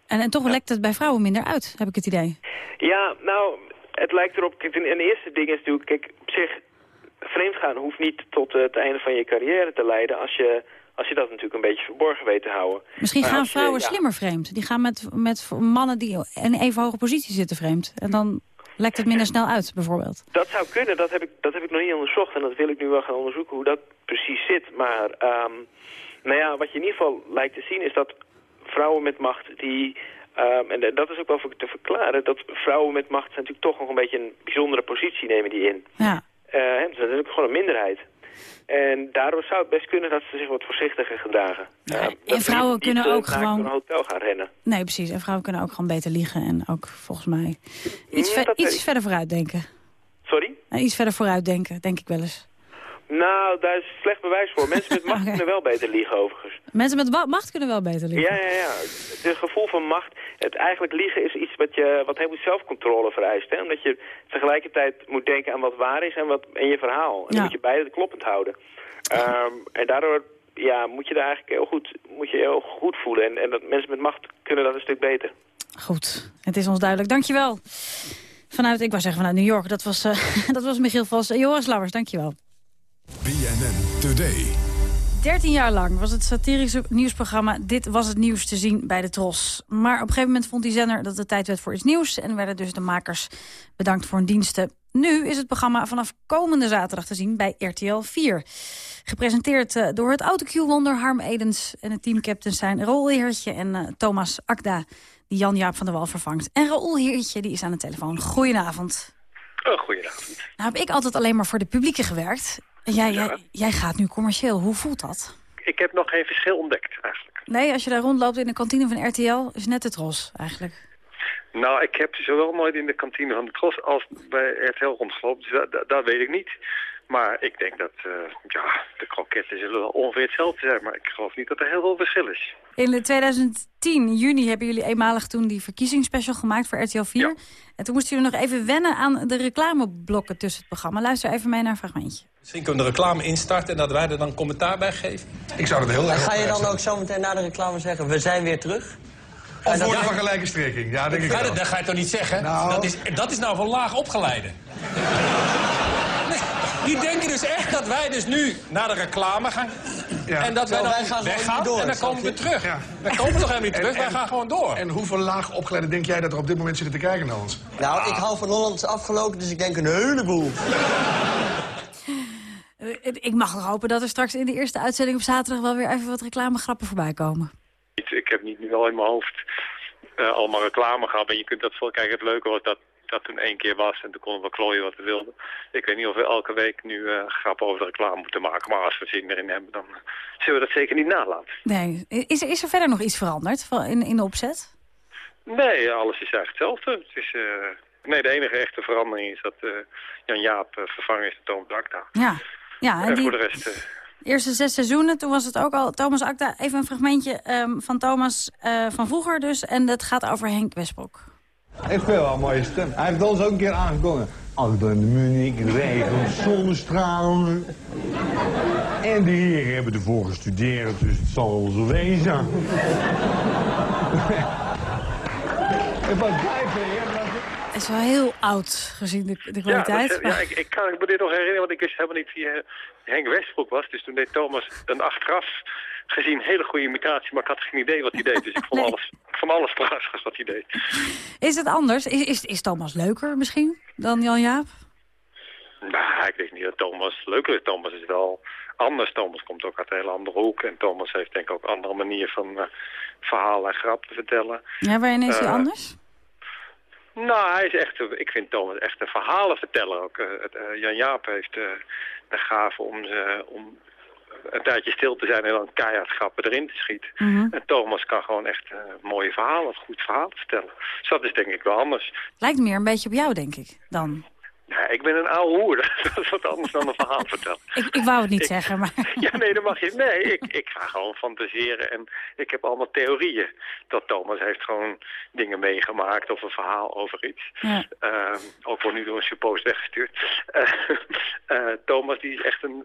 [SPEAKER 17] En, en toch lekt het bij vrouwen minder uit, heb ik het idee.
[SPEAKER 29] Ja, nou, het lijkt erop... Kijk, een eerste ding is natuurlijk... Kijk, op zich, vreemdgaan hoeft niet tot het einde van je carrière te leiden... als je, als je dat natuurlijk een beetje verborgen weet te houden.
[SPEAKER 17] Misschien
[SPEAKER 29] Maar
[SPEAKER 17] gaan
[SPEAKER 29] je-
[SPEAKER 17] vrouwen
[SPEAKER 29] ja,
[SPEAKER 17] slimmer vreemd. Die gaan met, met mannen die in een even hoge positie zitten vreemd. En dan lekt het minder snel uit, bijvoorbeeld.
[SPEAKER 29] Dat zou kunnen, dat heb, ik, dat heb ik nog niet onderzocht. En dat wil ik nu wel gaan onderzoeken hoe dat precies zit. Maar, ehm, nou ja, wat je in ieder geval lijkt te zien is dat vrouwen met macht die... ehm, en dat is ook wel voor te verklaren, dat vrouwen met macht zijn natuurlijk toch nog een beetje een bijzondere positie nemen die in.
[SPEAKER 17] Ja.
[SPEAKER 29] Eh, dus dat is ook gewoon een minderheid. En daardoor zou het best kunnen dat ze zich wat voorzichtiger gedragen. Dat ze
[SPEAKER 17] vrouwen kunnen
[SPEAKER 29] eh,
[SPEAKER 17] ook gewoon-
[SPEAKER 29] een hotel gaan rennen.
[SPEAKER 17] Nee, precies. En vrouwen kunnen ook gewoon beter liegen. En ook volgens mij iets,
[SPEAKER 29] Ja,
[SPEAKER 17] ver- iets verder vooruit denken.
[SPEAKER 29] Sorry?
[SPEAKER 17] Iets verder vooruit denken, denk ik wel eens.
[SPEAKER 29] Nou, daar is slecht bewijs voor. Mensen met macht kunnen wel beter liegen overigens.
[SPEAKER 17] Mensen met macht kunnen wel beter liegen.
[SPEAKER 29] Ja, ja, ja. Het gevoel van macht, het eigenlijk liegen is iets wat, je, wat heel veel zelfcontrole vereist. Hè? Omdat je tegelijkertijd moet denken aan wat waar is en, wat, en je verhaal. En dan
[SPEAKER 17] Ja.
[SPEAKER 29] moet je beide kloppend houden. Ehm, en daardoor ja, moet je daar eigenlijk heel goed, moet je heel goed voelen. En, en dat mensen met macht kunnen dat een stuk beter.
[SPEAKER 17] Goed, het is ons duidelijk. Dankjewel. Vanuit, ik wou zeggen vanuit New York, dat was, eh, dat was Michiel Vos. Uh, Joris Lauwers, dankjewel.
[SPEAKER 7] BNN Today.
[SPEAKER 17] 13 jaar lang was het satirische nieuwsprogramma Dit Was Het Nieuws te zien bij de Tros. Maar op een gegeven moment vond die zender dat het tijd werd voor iets nieuws... en werden dus de makers bedankt voor hun diensten. Nu is het programma vanaf komende zaterdag te zien bij RTL 4. Gepresenteerd eh, door het autocue-wonder Harm Edens... en het teamcaptains zijn Roel Heertje en eh, Thomas Akda... die Jan-Jaap van der Wal vervangt. En Raoul Heertje die is aan de telefoon. Goedenavond.
[SPEAKER 23] Oh, goedenavond.
[SPEAKER 17] Nou heb ik altijd alleen maar voor de publieke gewerkt. Jij, jij, jij gaat nu commercieel. Hoe voelt dat?
[SPEAKER 23] Ik heb nog geen verschil ontdekt, eigenlijk.
[SPEAKER 17] Nee, als je daar rondloopt in de kantine van RTL, is net het ros eigenlijk.
[SPEAKER 23] Nou, ik heb zowel nooit in de kantine van de Tros als bij RTL rondgelopen. Dus dat, dat, dat weet ik niet. Maar ik denk dat, eh, ja, de kroketten zullen wel ongeveer hetzelfde zijn. Maar ik geloof niet dat er heel veel verschil is.
[SPEAKER 17] In de 2010, juni, hebben jullie eenmalig toen die verkiezingsspecial gemaakt voor RTL 4. En toen moesten jullie nog even wennen aan de reclameblokken tussen het programma. Luister even mee naar een fragmentje.
[SPEAKER 30] Misschien kunnen we de reclame instarten en dat wij er dan commentaar bij geven.
[SPEAKER 31] Ik zou dat heel
[SPEAKER 32] En
[SPEAKER 31] erg
[SPEAKER 32] ga je dan ook zo meteen na de reclame zeggen, we zijn weer terug?
[SPEAKER 31] Of woorden van gelijke strekking? Ja, denk ik
[SPEAKER 30] Ja,
[SPEAKER 31] wel.
[SPEAKER 30] dat, dat ga je toch niet zeggen?
[SPEAKER 31] Nou.
[SPEAKER 30] Dat, is, dat is nou voor laag opgeleide. Nee, die denken dus echt dat wij dus nu naar de reclame gaan. En dat wij
[SPEAKER 31] wij gaan gewoon
[SPEAKER 30] weggaan
[SPEAKER 31] niet door,
[SPEAKER 30] en dan komen we terug.
[SPEAKER 31] Ja.
[SPEAKER 30] Dan komen we toch helemaal niet
[SPEAKER 31] En-
[SPEAKER 30] terug, wij
[SPEAKER 31] en-
[SPEAKER 30] gaan gewoon door.
[SPEAKER 31] En hoeveel laag opgeleiden denk jij dat er op dit moment zitten te kijken naar ons?
[SPEAKER 32] Nou, ik hou van Hollands afgelopen, dus ik denk een heleboel.
[SPEAKER 17] Eh, Ik mag nog hopen dat er straks in de eerste uitzending op zaterdag... wel weer even wat reclamegrappen voorbij komen.
[SPEAKER 23] niet- Ik heb niet nu al in mijn hoofd eh, allemaal reclame gehad. En je kunt dat veel... Kijk, het leuke was dat dat toen één keer was en toen konden we klooien wat we wilden. Ik weet niet of we elke week nu eh, grappen over de reclame moeten maken. Maar als we zin erin hebben, dan eh, zullen we dat zeker niet nalaten.
[SPEAKER 17] Nee. Is er, is er verder nog iets veranderd in, in de opzet?
[SPEAKER 23] Nee, alles is eigenlijk hetzelfde. Het is, eh, nee, de enige echte verandering is dat Jan-Jaap vervangen is door Toon Dakta.
[SPEAKER 17] Ja. Ja, en
[SPEAKER 23] en
[SPEAKER 17] die
[SPEAKER 23] voor de rest...
[SPEAKER 17] eerste zes seizoenen, toen was het ook al Thomas Akda. Even een fragmentje ehm, van Thomas van vroeger dus. En dat gaat over Henk Westbroek.
[SPEAKER 33] Ik vind wel een mooie stem. Hij heeft ons ook een keer aangekondigd. In de Munich, regen, zonnestralen. En de heren hebben ervoor gestudeerd, dus het zal wel zo wezen. Ik was blij van je.
[SPEAKER 17] Het is wel heel oud gezien de, de
[SPEAKER 23] Ja,
[SPEAKER 17] kwaliteit.
[SPEAKER 23] dat- ja ik, ik kan me dit nog herinneren, want ik wist helemaal niet wie eh, Henk Westbroek was. Dus toen deed Thomas een achteraf gezien hele goede imitatie, maar ik had geen idee wat hij deed. Dus ik vond alles, vond alles prachtig wat hij deed.
[SPEAKER 17] Is het anders? Is, is, is Thomas leuker misschien dan Jan-Jaap?
[SPEAKER 23] Nou, ik weet niet dat Thomas leuk is. Thomas is wel anders. Thomas komt ook uit een hele andere hoek. En Thomas heeft denk ik ook een andere manier van eh verhalen en grappen vertellen.
[SPEAKER 17] Ja, waarin is hij
[SPEAKER 23] Eh,
[SPEAKER 17] anders?
[SPEAKER 23] Nou, hij is echt, ik vind Thomas echt een verhalenverteller ook. Eh, Jan Jaap heeft de gave om, ze, om een tijdje stil te zijn en dan keihard grappen erin te schieten.
[SPEAKER 17] Mhm.
[SPEAKER 23] En Thomas kan gewoon echt eh, mooie verhalen, goed verhaal vertellen. Dus dat is denk ik wel anders.
[SPEAKER 17] Lijkt meer een beetje op jou, denk ik, dan.
[SPEAKER 23] Ja, ik ben een oude hoer, dat is wat anders dan een verhaal vertellen.
[SPEAKER 17] Ik, ik wou het niet
[SPEAKER 23] Ik-
[SPEAKER 17] zeggen, maar...
[SPEAKER 23] Ja, nee, dat mag je. Nee, ik, ik ga gewoon fantaseren en ik heb allemaal theorieën. Dat Thomas heeft gewoon dingen meegemaakt of een verhaal over iets.
[SPEAKER 17] Ja.
[SPEAKER 23] Eh, ook wordt nu door een suppost weggestuurd. Eh, eh, Thomas die is echt een...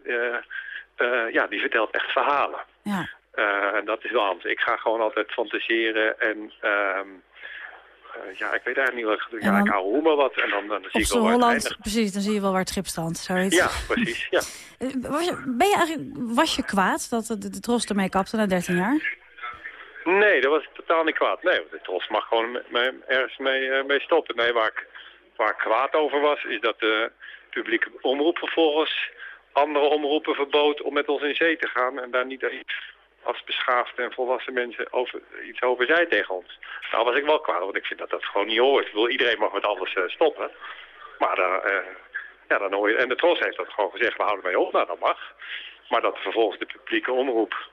[SPEAKER 23] eh, ja, die vertelt echt verhalen.
[SPEAKER 17] Ja.
[SPEAKER 23] Eh, en dat is wel anders. Ik ga gewoon altijd fantaseren en... ehm, eh, ja, ik weet eigenlijk niet wat ik ga doen.
[SPEAKER 17] En
[SPEAKER 23] Ja, ik hou roemen wat en dan, dan zie ik wel
[SPEAKER 17] Holland, precies, dan zie je wel waar het schip strandt, zoiets.
[SPEAKER 23] Ja, precies, ja.
[SPEAKER 17] Was je, ben je eigenlijk, was je kwaad dat de, de Tros ermee kapte na 13 jaar?
[SPEAKER 23] Nee, dat was totaal niet kwaad. Nee, de Tros mag gewoon me- me- ergens mee, mee stoppen. Nee, waar ik, waar ik kwaad over was, is dat de publieke omroep vervolgens andere omroepen verbood om met ons in zee te gaan en daar niet als beschaafde en volwassen mensen over, iets over zei tegen ons. Daar was ik wel kwaad, want ik vind dat dat gewoon niet hoort. Ik iedereen mag met alles eh, stoppen. Maar daar, eh, ja, dan hoor je, en de Tros heeft dat gewoon gezegd, we houden mee op, nou dat mag. Maar dat vervolgens de publieke omroep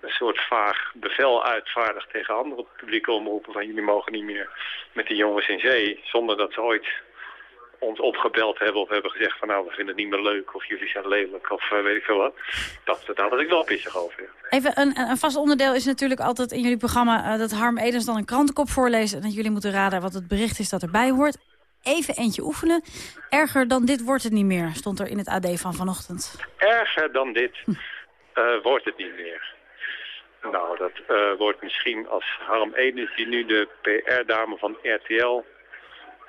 [SPEAKER 23] een soort vaag bevel uitvaardigt tegen andere publieke omroepen van jullie mogen niet meer met die jongens in zee, zonder dat ze ooit ons opgebeld hebben of hebben gezegd van nou we vinden het niet meer leuk of jullie zijn lelijk of eh, weet ik veel wat. Dat, daar was ik wel pissig over. ja.
[SPEAKER 17] Even een, een vast onderdeel is natuurlijk altijd in jullie programma... eh, dat Harm Edens dan een krantenkop voorleest... en dat jullie moeten raden wat het bericht is dat erbij hoort. Even eentje oefenen. Erger dan dit wordt het niet meer, stond er in het AD van vanochtend.
[SPEAKER 23] Erger dan dit eh, wordt het niet meer. Nou, dat wordt misschien als Harm Edens, die nu de PR-dame van RTL...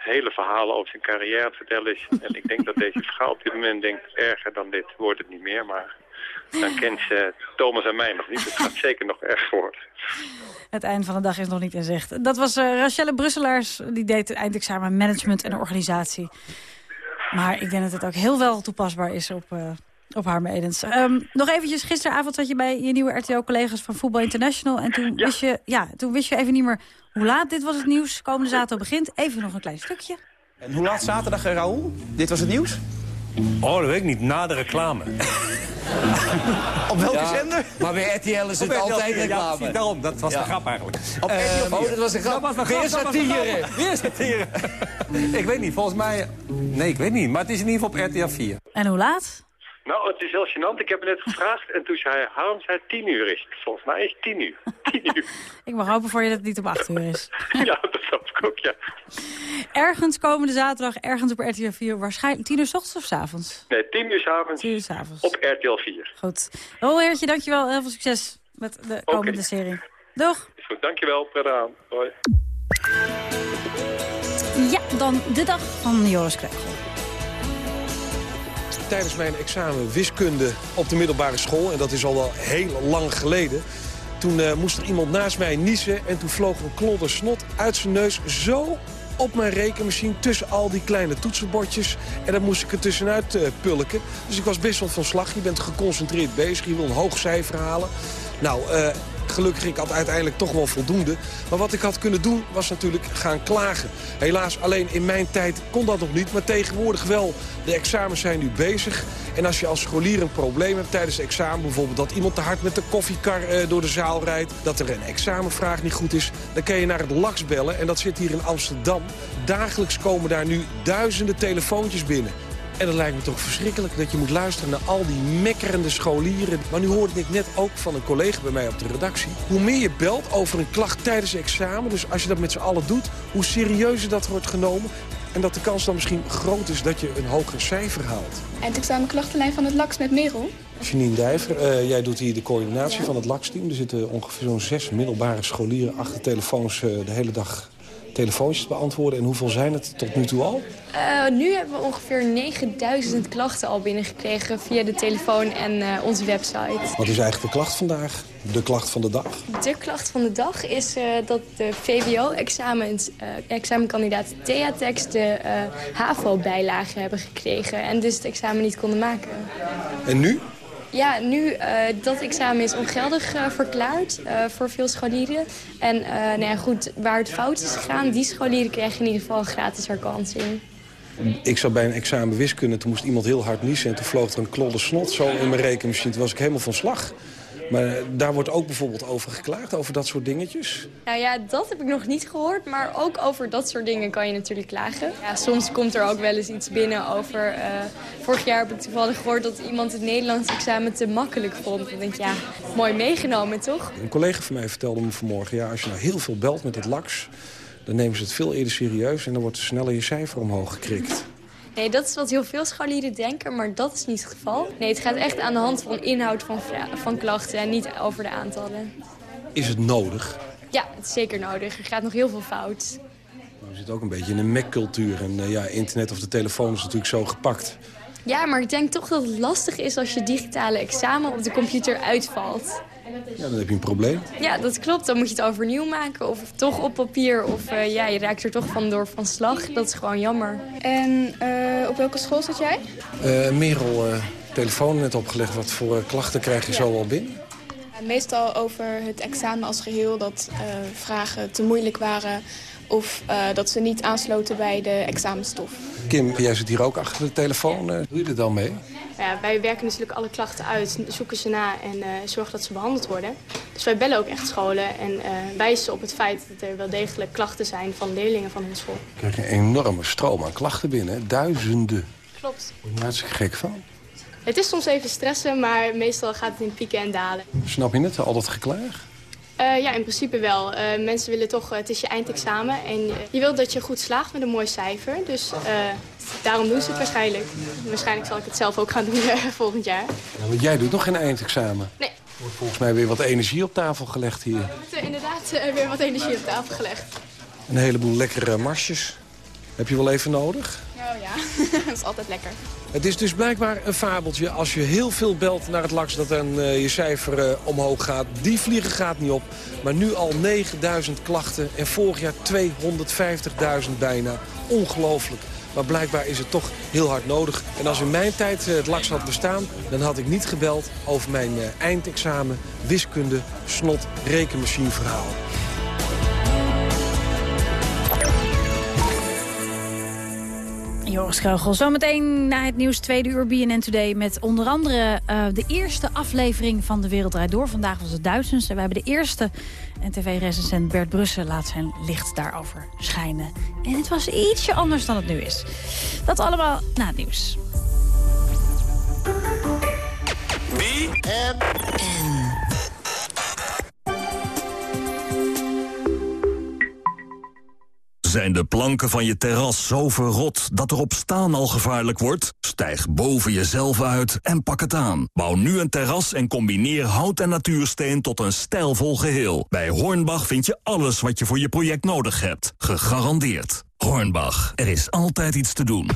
[SPEAKER 23] hele verhalen over zijn carrière het vertellen is. En ik denk dat deze vrouw op dit moment denkt... erger dan dit wordt het niet meer, maar... Dan kent ze Thomas en mij nog niet. Het gaat zeker nog erger worden.
[SPEAKER 17] Het eind van de dag is nog niet in zicht. Dat was eh Rachelle Brusselaars, die deed het eindexamen management en organisatie. Maar ik denk dat het ook heel wel toepasbaar is op, eh op Harm Edens. Ehm, nog eventjes, gisteravond zat je bij je nieuwe RTO-collega's van Voetbal International. En toen, wist je, ja, toen wist je even niet meer hoe laat dit was het nieuws. Komende zaterdag begint. Even nog een klein stukje.
[SPEAKER 34] En hoe laat zaterdag, eh, Raoul? Dit was het nieuws?
[SPEAKER 35] Oh, dat weet ik niet. Na de reclame.
[SPEAKER 34] Op welke
[SPEAKER 35] Ja,
[SPEAKER 34] zender?
[SPEAKER 35] Maar bij RTL is het
[SPEAKER 34] RTL
[SPEAKER 35] altijd
[SPEAKER 34] vier, ja,
[SPEAKER 35] reclame.
[SPEAKER 34] precies, daarom. Dat was
[SPEAKER 35] Ja.
[SPEAKER 34] de grap eigenlijk.
[SPEAKER 35] Op
[SPEAKER 34] Eh,
[SPEAKER 35] RTL
[SPEAKER 34] oh, dat was de grap.
[SPEAKER 35] Dat was
[SPEAKER 34] Weer satire.
[SPEAKER 35] Weer satire. ik weet niet, volgens mij... Nee, ik weet niet. Maar het is in ieder geval op RTL 4.
[SPEAKER 17] En hoe laat?
[SPEAKER 23] Nou, het is heel gênant. Ik heb het net gevraagd. En toen zei Harm, zei 10 uur is het. Volgens mij is het 10 uur. 10 uur.
[SPEAKER 17] Ik mag hopen voor je dat het niet om 8 uur is.
[SPEAKER 23] ja, dat snap ik ook, ja.
[SPEAKER 17] Ergens komende zaterdag, ergens op RTL 4. Waarschijnlijk 10 uur s ochtends of s avonds?
[SPEAKER 23] Nee, 10 uur s'avonds.
[SPEAKER 17] 10 uur s avonds.
[SPEAKER 23] Op RTL 4.
[SPEAKER 17] Goed. Rol Heertje, dankjewel. Heel veel succes met de komende serie. Doeg!
[SPEAKER 23] Is goed, dankjewel. Prettige avond. Hoi.
[SPEAKER 17] Ja, dan de dag van Joris Kreugel.
[SPEAKER 18] Tijdens mijn examen wiskunde op de middelbare school... en dat is al wel heel lang geleden... toen eh, moest er iemand naast mij niezen... en toen vloog een klodder snot uit zijn neus zo op mijn rekenmachine... tussen al die kleine toetsenbordjes. En dan moest ik er tussenuit eh, pulken. Dus ik was best wel van slag. Je bent geconcentreerd bezig. Je wil een hoog cijfer halen. Nou, eh, gelukkig, ik had uiteindelijk toch wel voldoende. Maar wat ik had kunnen doen, was natuurlijk gaan klagen. Helaas, alleen in mijn tijd kon dat nog niet. Maar tegenwoordig wel. De examens zijn nu bezig. En als je als scholier een probleem hebt tijdens het examen... bijvoorbeeld dat iemand te hard met de koffiekar eh, door de zaal rijdt... dat er een examenvraag niet goed is... dan kan je naar het LAX bellen. En dat zit hier in Amsterdam. Dagelijks komen daar nu duizenden telefoontjes binnen. En dat lijkt me toch verschrikkelijk dat je moet luisteren naar al die mekkerende scholieren. Maar nu hoorde ik net ook van een collega bij mij op de redactie. Hoe meer je belt over een klacht tijdens het examen, dus als je dat met z'n allen doet... hoe serieuzer dat wordt genomen. En dat de kans dan misschien groot is dat je een hoger cijfer haalt.
[SPEAKER 36] Eindexamenklachtenlijn van het LAX met Merel.
[SPEAKER 18] Janine Dijver, eh, jij doet hier de coördinatie van het LAX-team. Er zitten ongeveer zo'n zes middelbare scholieren achter telefoons eh, de hele dag telefoontjes te beantwoorden. En hoeveel zijn het tot nu toe al?
[SPEAKER 36] Uh, nu hebben we ongeveer 9000 klachten al binnengekregen via de telefoon en uh, onze website.
[SPEAKER 18] Wat is eigenlijk de klacht vandaag? De klacht van de dag?
[SPEAKER 36] De klacht van de dag is uh, dat de VWO-examens, examenkandidaat Theatex de HAVO-bijlagen hebben gekregen. En dus het examen niet konden maken.
[SPEAKER 18] En nu?
[SPEAKER 36] Ja, nu uh, dat examen is ongeldig uh, verklaard uh, voor veel scholieren. En nou goed, waar het fout is gegaan, die scholieren krijgen in ieder geval een gratis herkansing.
[SPEAKER 18] Ik zat bij een examen wiskunde, toen moest iemand heel hard niezen... en toen vloog er een klodder snot zo in mijn rekenmachine. Toen was ik helemaal van slag. Maar daar wordt ook bijvoorbeeld over geklaagd, over dat soort dingetjes?
[SPEAKER 36] Nou ja, dat heb ik nog niet gehoord. Maar ook over dat soort dingen kan je natuurlijk klagen. Ja, soms komt er ook wel eens iets binnen over... Uh, vorig jaar heb ik toevallig gehoord dat iemand het Nederlands examen te makkelijk vond. Dan denk ik, ja, mooi meegenomen, toch?
[SPEAKER 18] Een collega van mij vertelde me vanmorgen... ja, als je nou heel veel belt met het LAX... dan nemen ze het veel eerder serieus en dan wordt sneller je cijfer omhoog gekrikt.
[SPEAKER 36] Nee, dat is wat heel veel scholieren denken, maar dat is niet het geval. Nee, het gaat echt aan de hand van inhoud van, van klachten en niet over de aantallen.
[SPEAKER 18] Is het nodig?
[SPEAKER 36] Ja, het is zeker nodig. Er gaat nog heel veel fout.
[SPEAKER 18] We zitten ook een beetje in een Mac-cultuur. En uh, ja, internet of de telefoon is natuurlijk zo gepakt.
[SPEAKER 36] Ja, maar ik denk toch dat het lastig is als je digitale examen op de computer uitvalt.
[SPEAKER 18] Ja, dan heb je een probleem.
[SPEAKER 36] Ja, dat klopt. Dan moet je het overnieuw maken of toch op papier. Of uh, ja, je raakt er toch van door van slag. Dat is gewoon jammer. En uh, op welke school zat jij?
[SPEAKER 18] Uh, Merel, telefoon net opgelegd. Wat voor klachten krijg je ja. zo al binnen?
[SPEAKER 36] Meestal over het examen als geheel. Dat vragen te moeilijk waren. Of dat ze niet aansloten bij de examenstof.
[SPEAKER 18] Kim, jij zit hier ook achter de telefoon. Doe je er dan mee?
[SPEAKER 36] Ja, wij werken natuurlijk alle klachten uit, zoeken ze na en uh, zorgen dat ze behandeld worden. Dus wij bellen ook echt scholen en uh, wijzen op het feit dat er wel degelijk klachten zijn van leerlingen van hun school.
[SPEAKER 18] Ik krijg een enorme stroom aan klachten binnen, duizenden.
[SPEAKER 36] Klopt.
[SPEAKER 18] Word je er hartstikke gek van?
[SPEAKER 36] Het is soms even stressen, maar meestal gaat het in pieken en dalen.
[SPEAKER 18] Snap je het, al dat geklaag?
[SPEAKER 36] Uh, ja, in principe wel. Uh, mensen willen toch, uh, het is je eindexamen en je wilt dat je goed slaagt met een mooi cijfer. Dus daarom doen ze het waarschijnlijk. Waarschijnlijk zal ik het zelf ook gaan doen volgend jaar.
[SPEAKER 18] Ja, want jij doet nog geen eindexamen.
[SPEAKER 36] Nee.
[SPEAKER 18] Er wordt volgens mij weer wat energie op tafel gelegd hier.
[SPEAKER 36] Er wordt inderdaad weer wat energie op tafel gelegd.
[SPEAKER 18] Een heleboel lekkere marsjes. Heb je wel even nodig?
[SPEAKER 36] Oh ja, dat is altijd lekker.
[SPEAKER 18] Het is dus blijkbaar een fabeltje. Als je heel veel belt naar het LAX dat dan uh, je cijfer uh, omhoog gaat. Die vliegen gaat niet op. Maar nu al 9000 klachten en vorig jaar 250.000 bijna. Ongelooflijk. Maar blijkbaar is het toch heel hard nodig. En als in mijn tijd uh, het LAX had bestaan... dan had ik niet gebeld over mijn eindexamen, wiskunde, snot, rekenmachine verhaal.
[SPEAKER 17] Joris Kreugel. Zometeen na het nieuws tweede uur BNN Today... met onder andere uh, de eerste aflevering van De Wereld Draait Door. Vandaag was het duizendste. We hebben de eerste NTV-recensent Bert Brussen laat zijn licht daarover schijnen. En het was ietsje anders dan het nu is. Dat allemaal na het nieuws.
[SPEAKER 37] BNN. Zijn de planken van je terras zo verrot dat erop staan al gevaarlijk wordt? Stijg boven jezelf uit en pak het aan. Bouw nu een terras en combineer hout en natuursteen tot een stijlvol geheel. Bij Hornbach vind je alles wat je voor je project nodig hebt. Gegarandeerd. Hornbach, er is altijd iets te doen.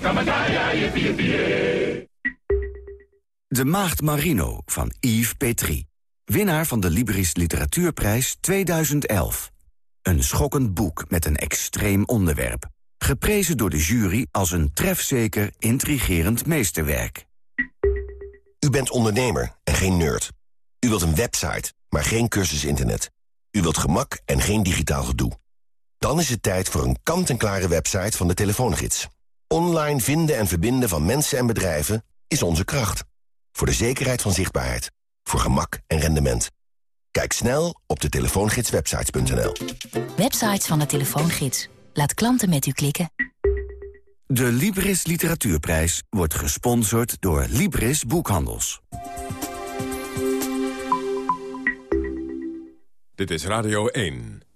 [SPEAKER 38] De Maagd Marino van Yves Petrie. Winnaar van de Libris Literatuurprijs 2011. Een schokkend boek met een extreem onderwerp. Geprezen door de jury als een trefzeker, intrigerend meesterwerk.
[SPEAKER 39] U bent ondernemer en geen nerd. U wilt een website, maar geen cursus internet. U wilt gemak en geen digitaal gedoe. Dan is het tijd voor een kant-en-klare website van de Telefoongids. Online vinden en verbinden van mensen en bedrijven is onze kracht. Voor de zekerheid van zichtbaarheid. Voor gemak en rendement. Kijk snel op de telefoongidswebsites.nl.
[SPEAKER 40] Websites van de Telefoongids. Laat klanten met u klikken.
[SPEAKER 38] De Libris Literatuurprijs wordt gesponsord door Libris Boekhandels.
[SPEAKER 7] Dit is Radio 1.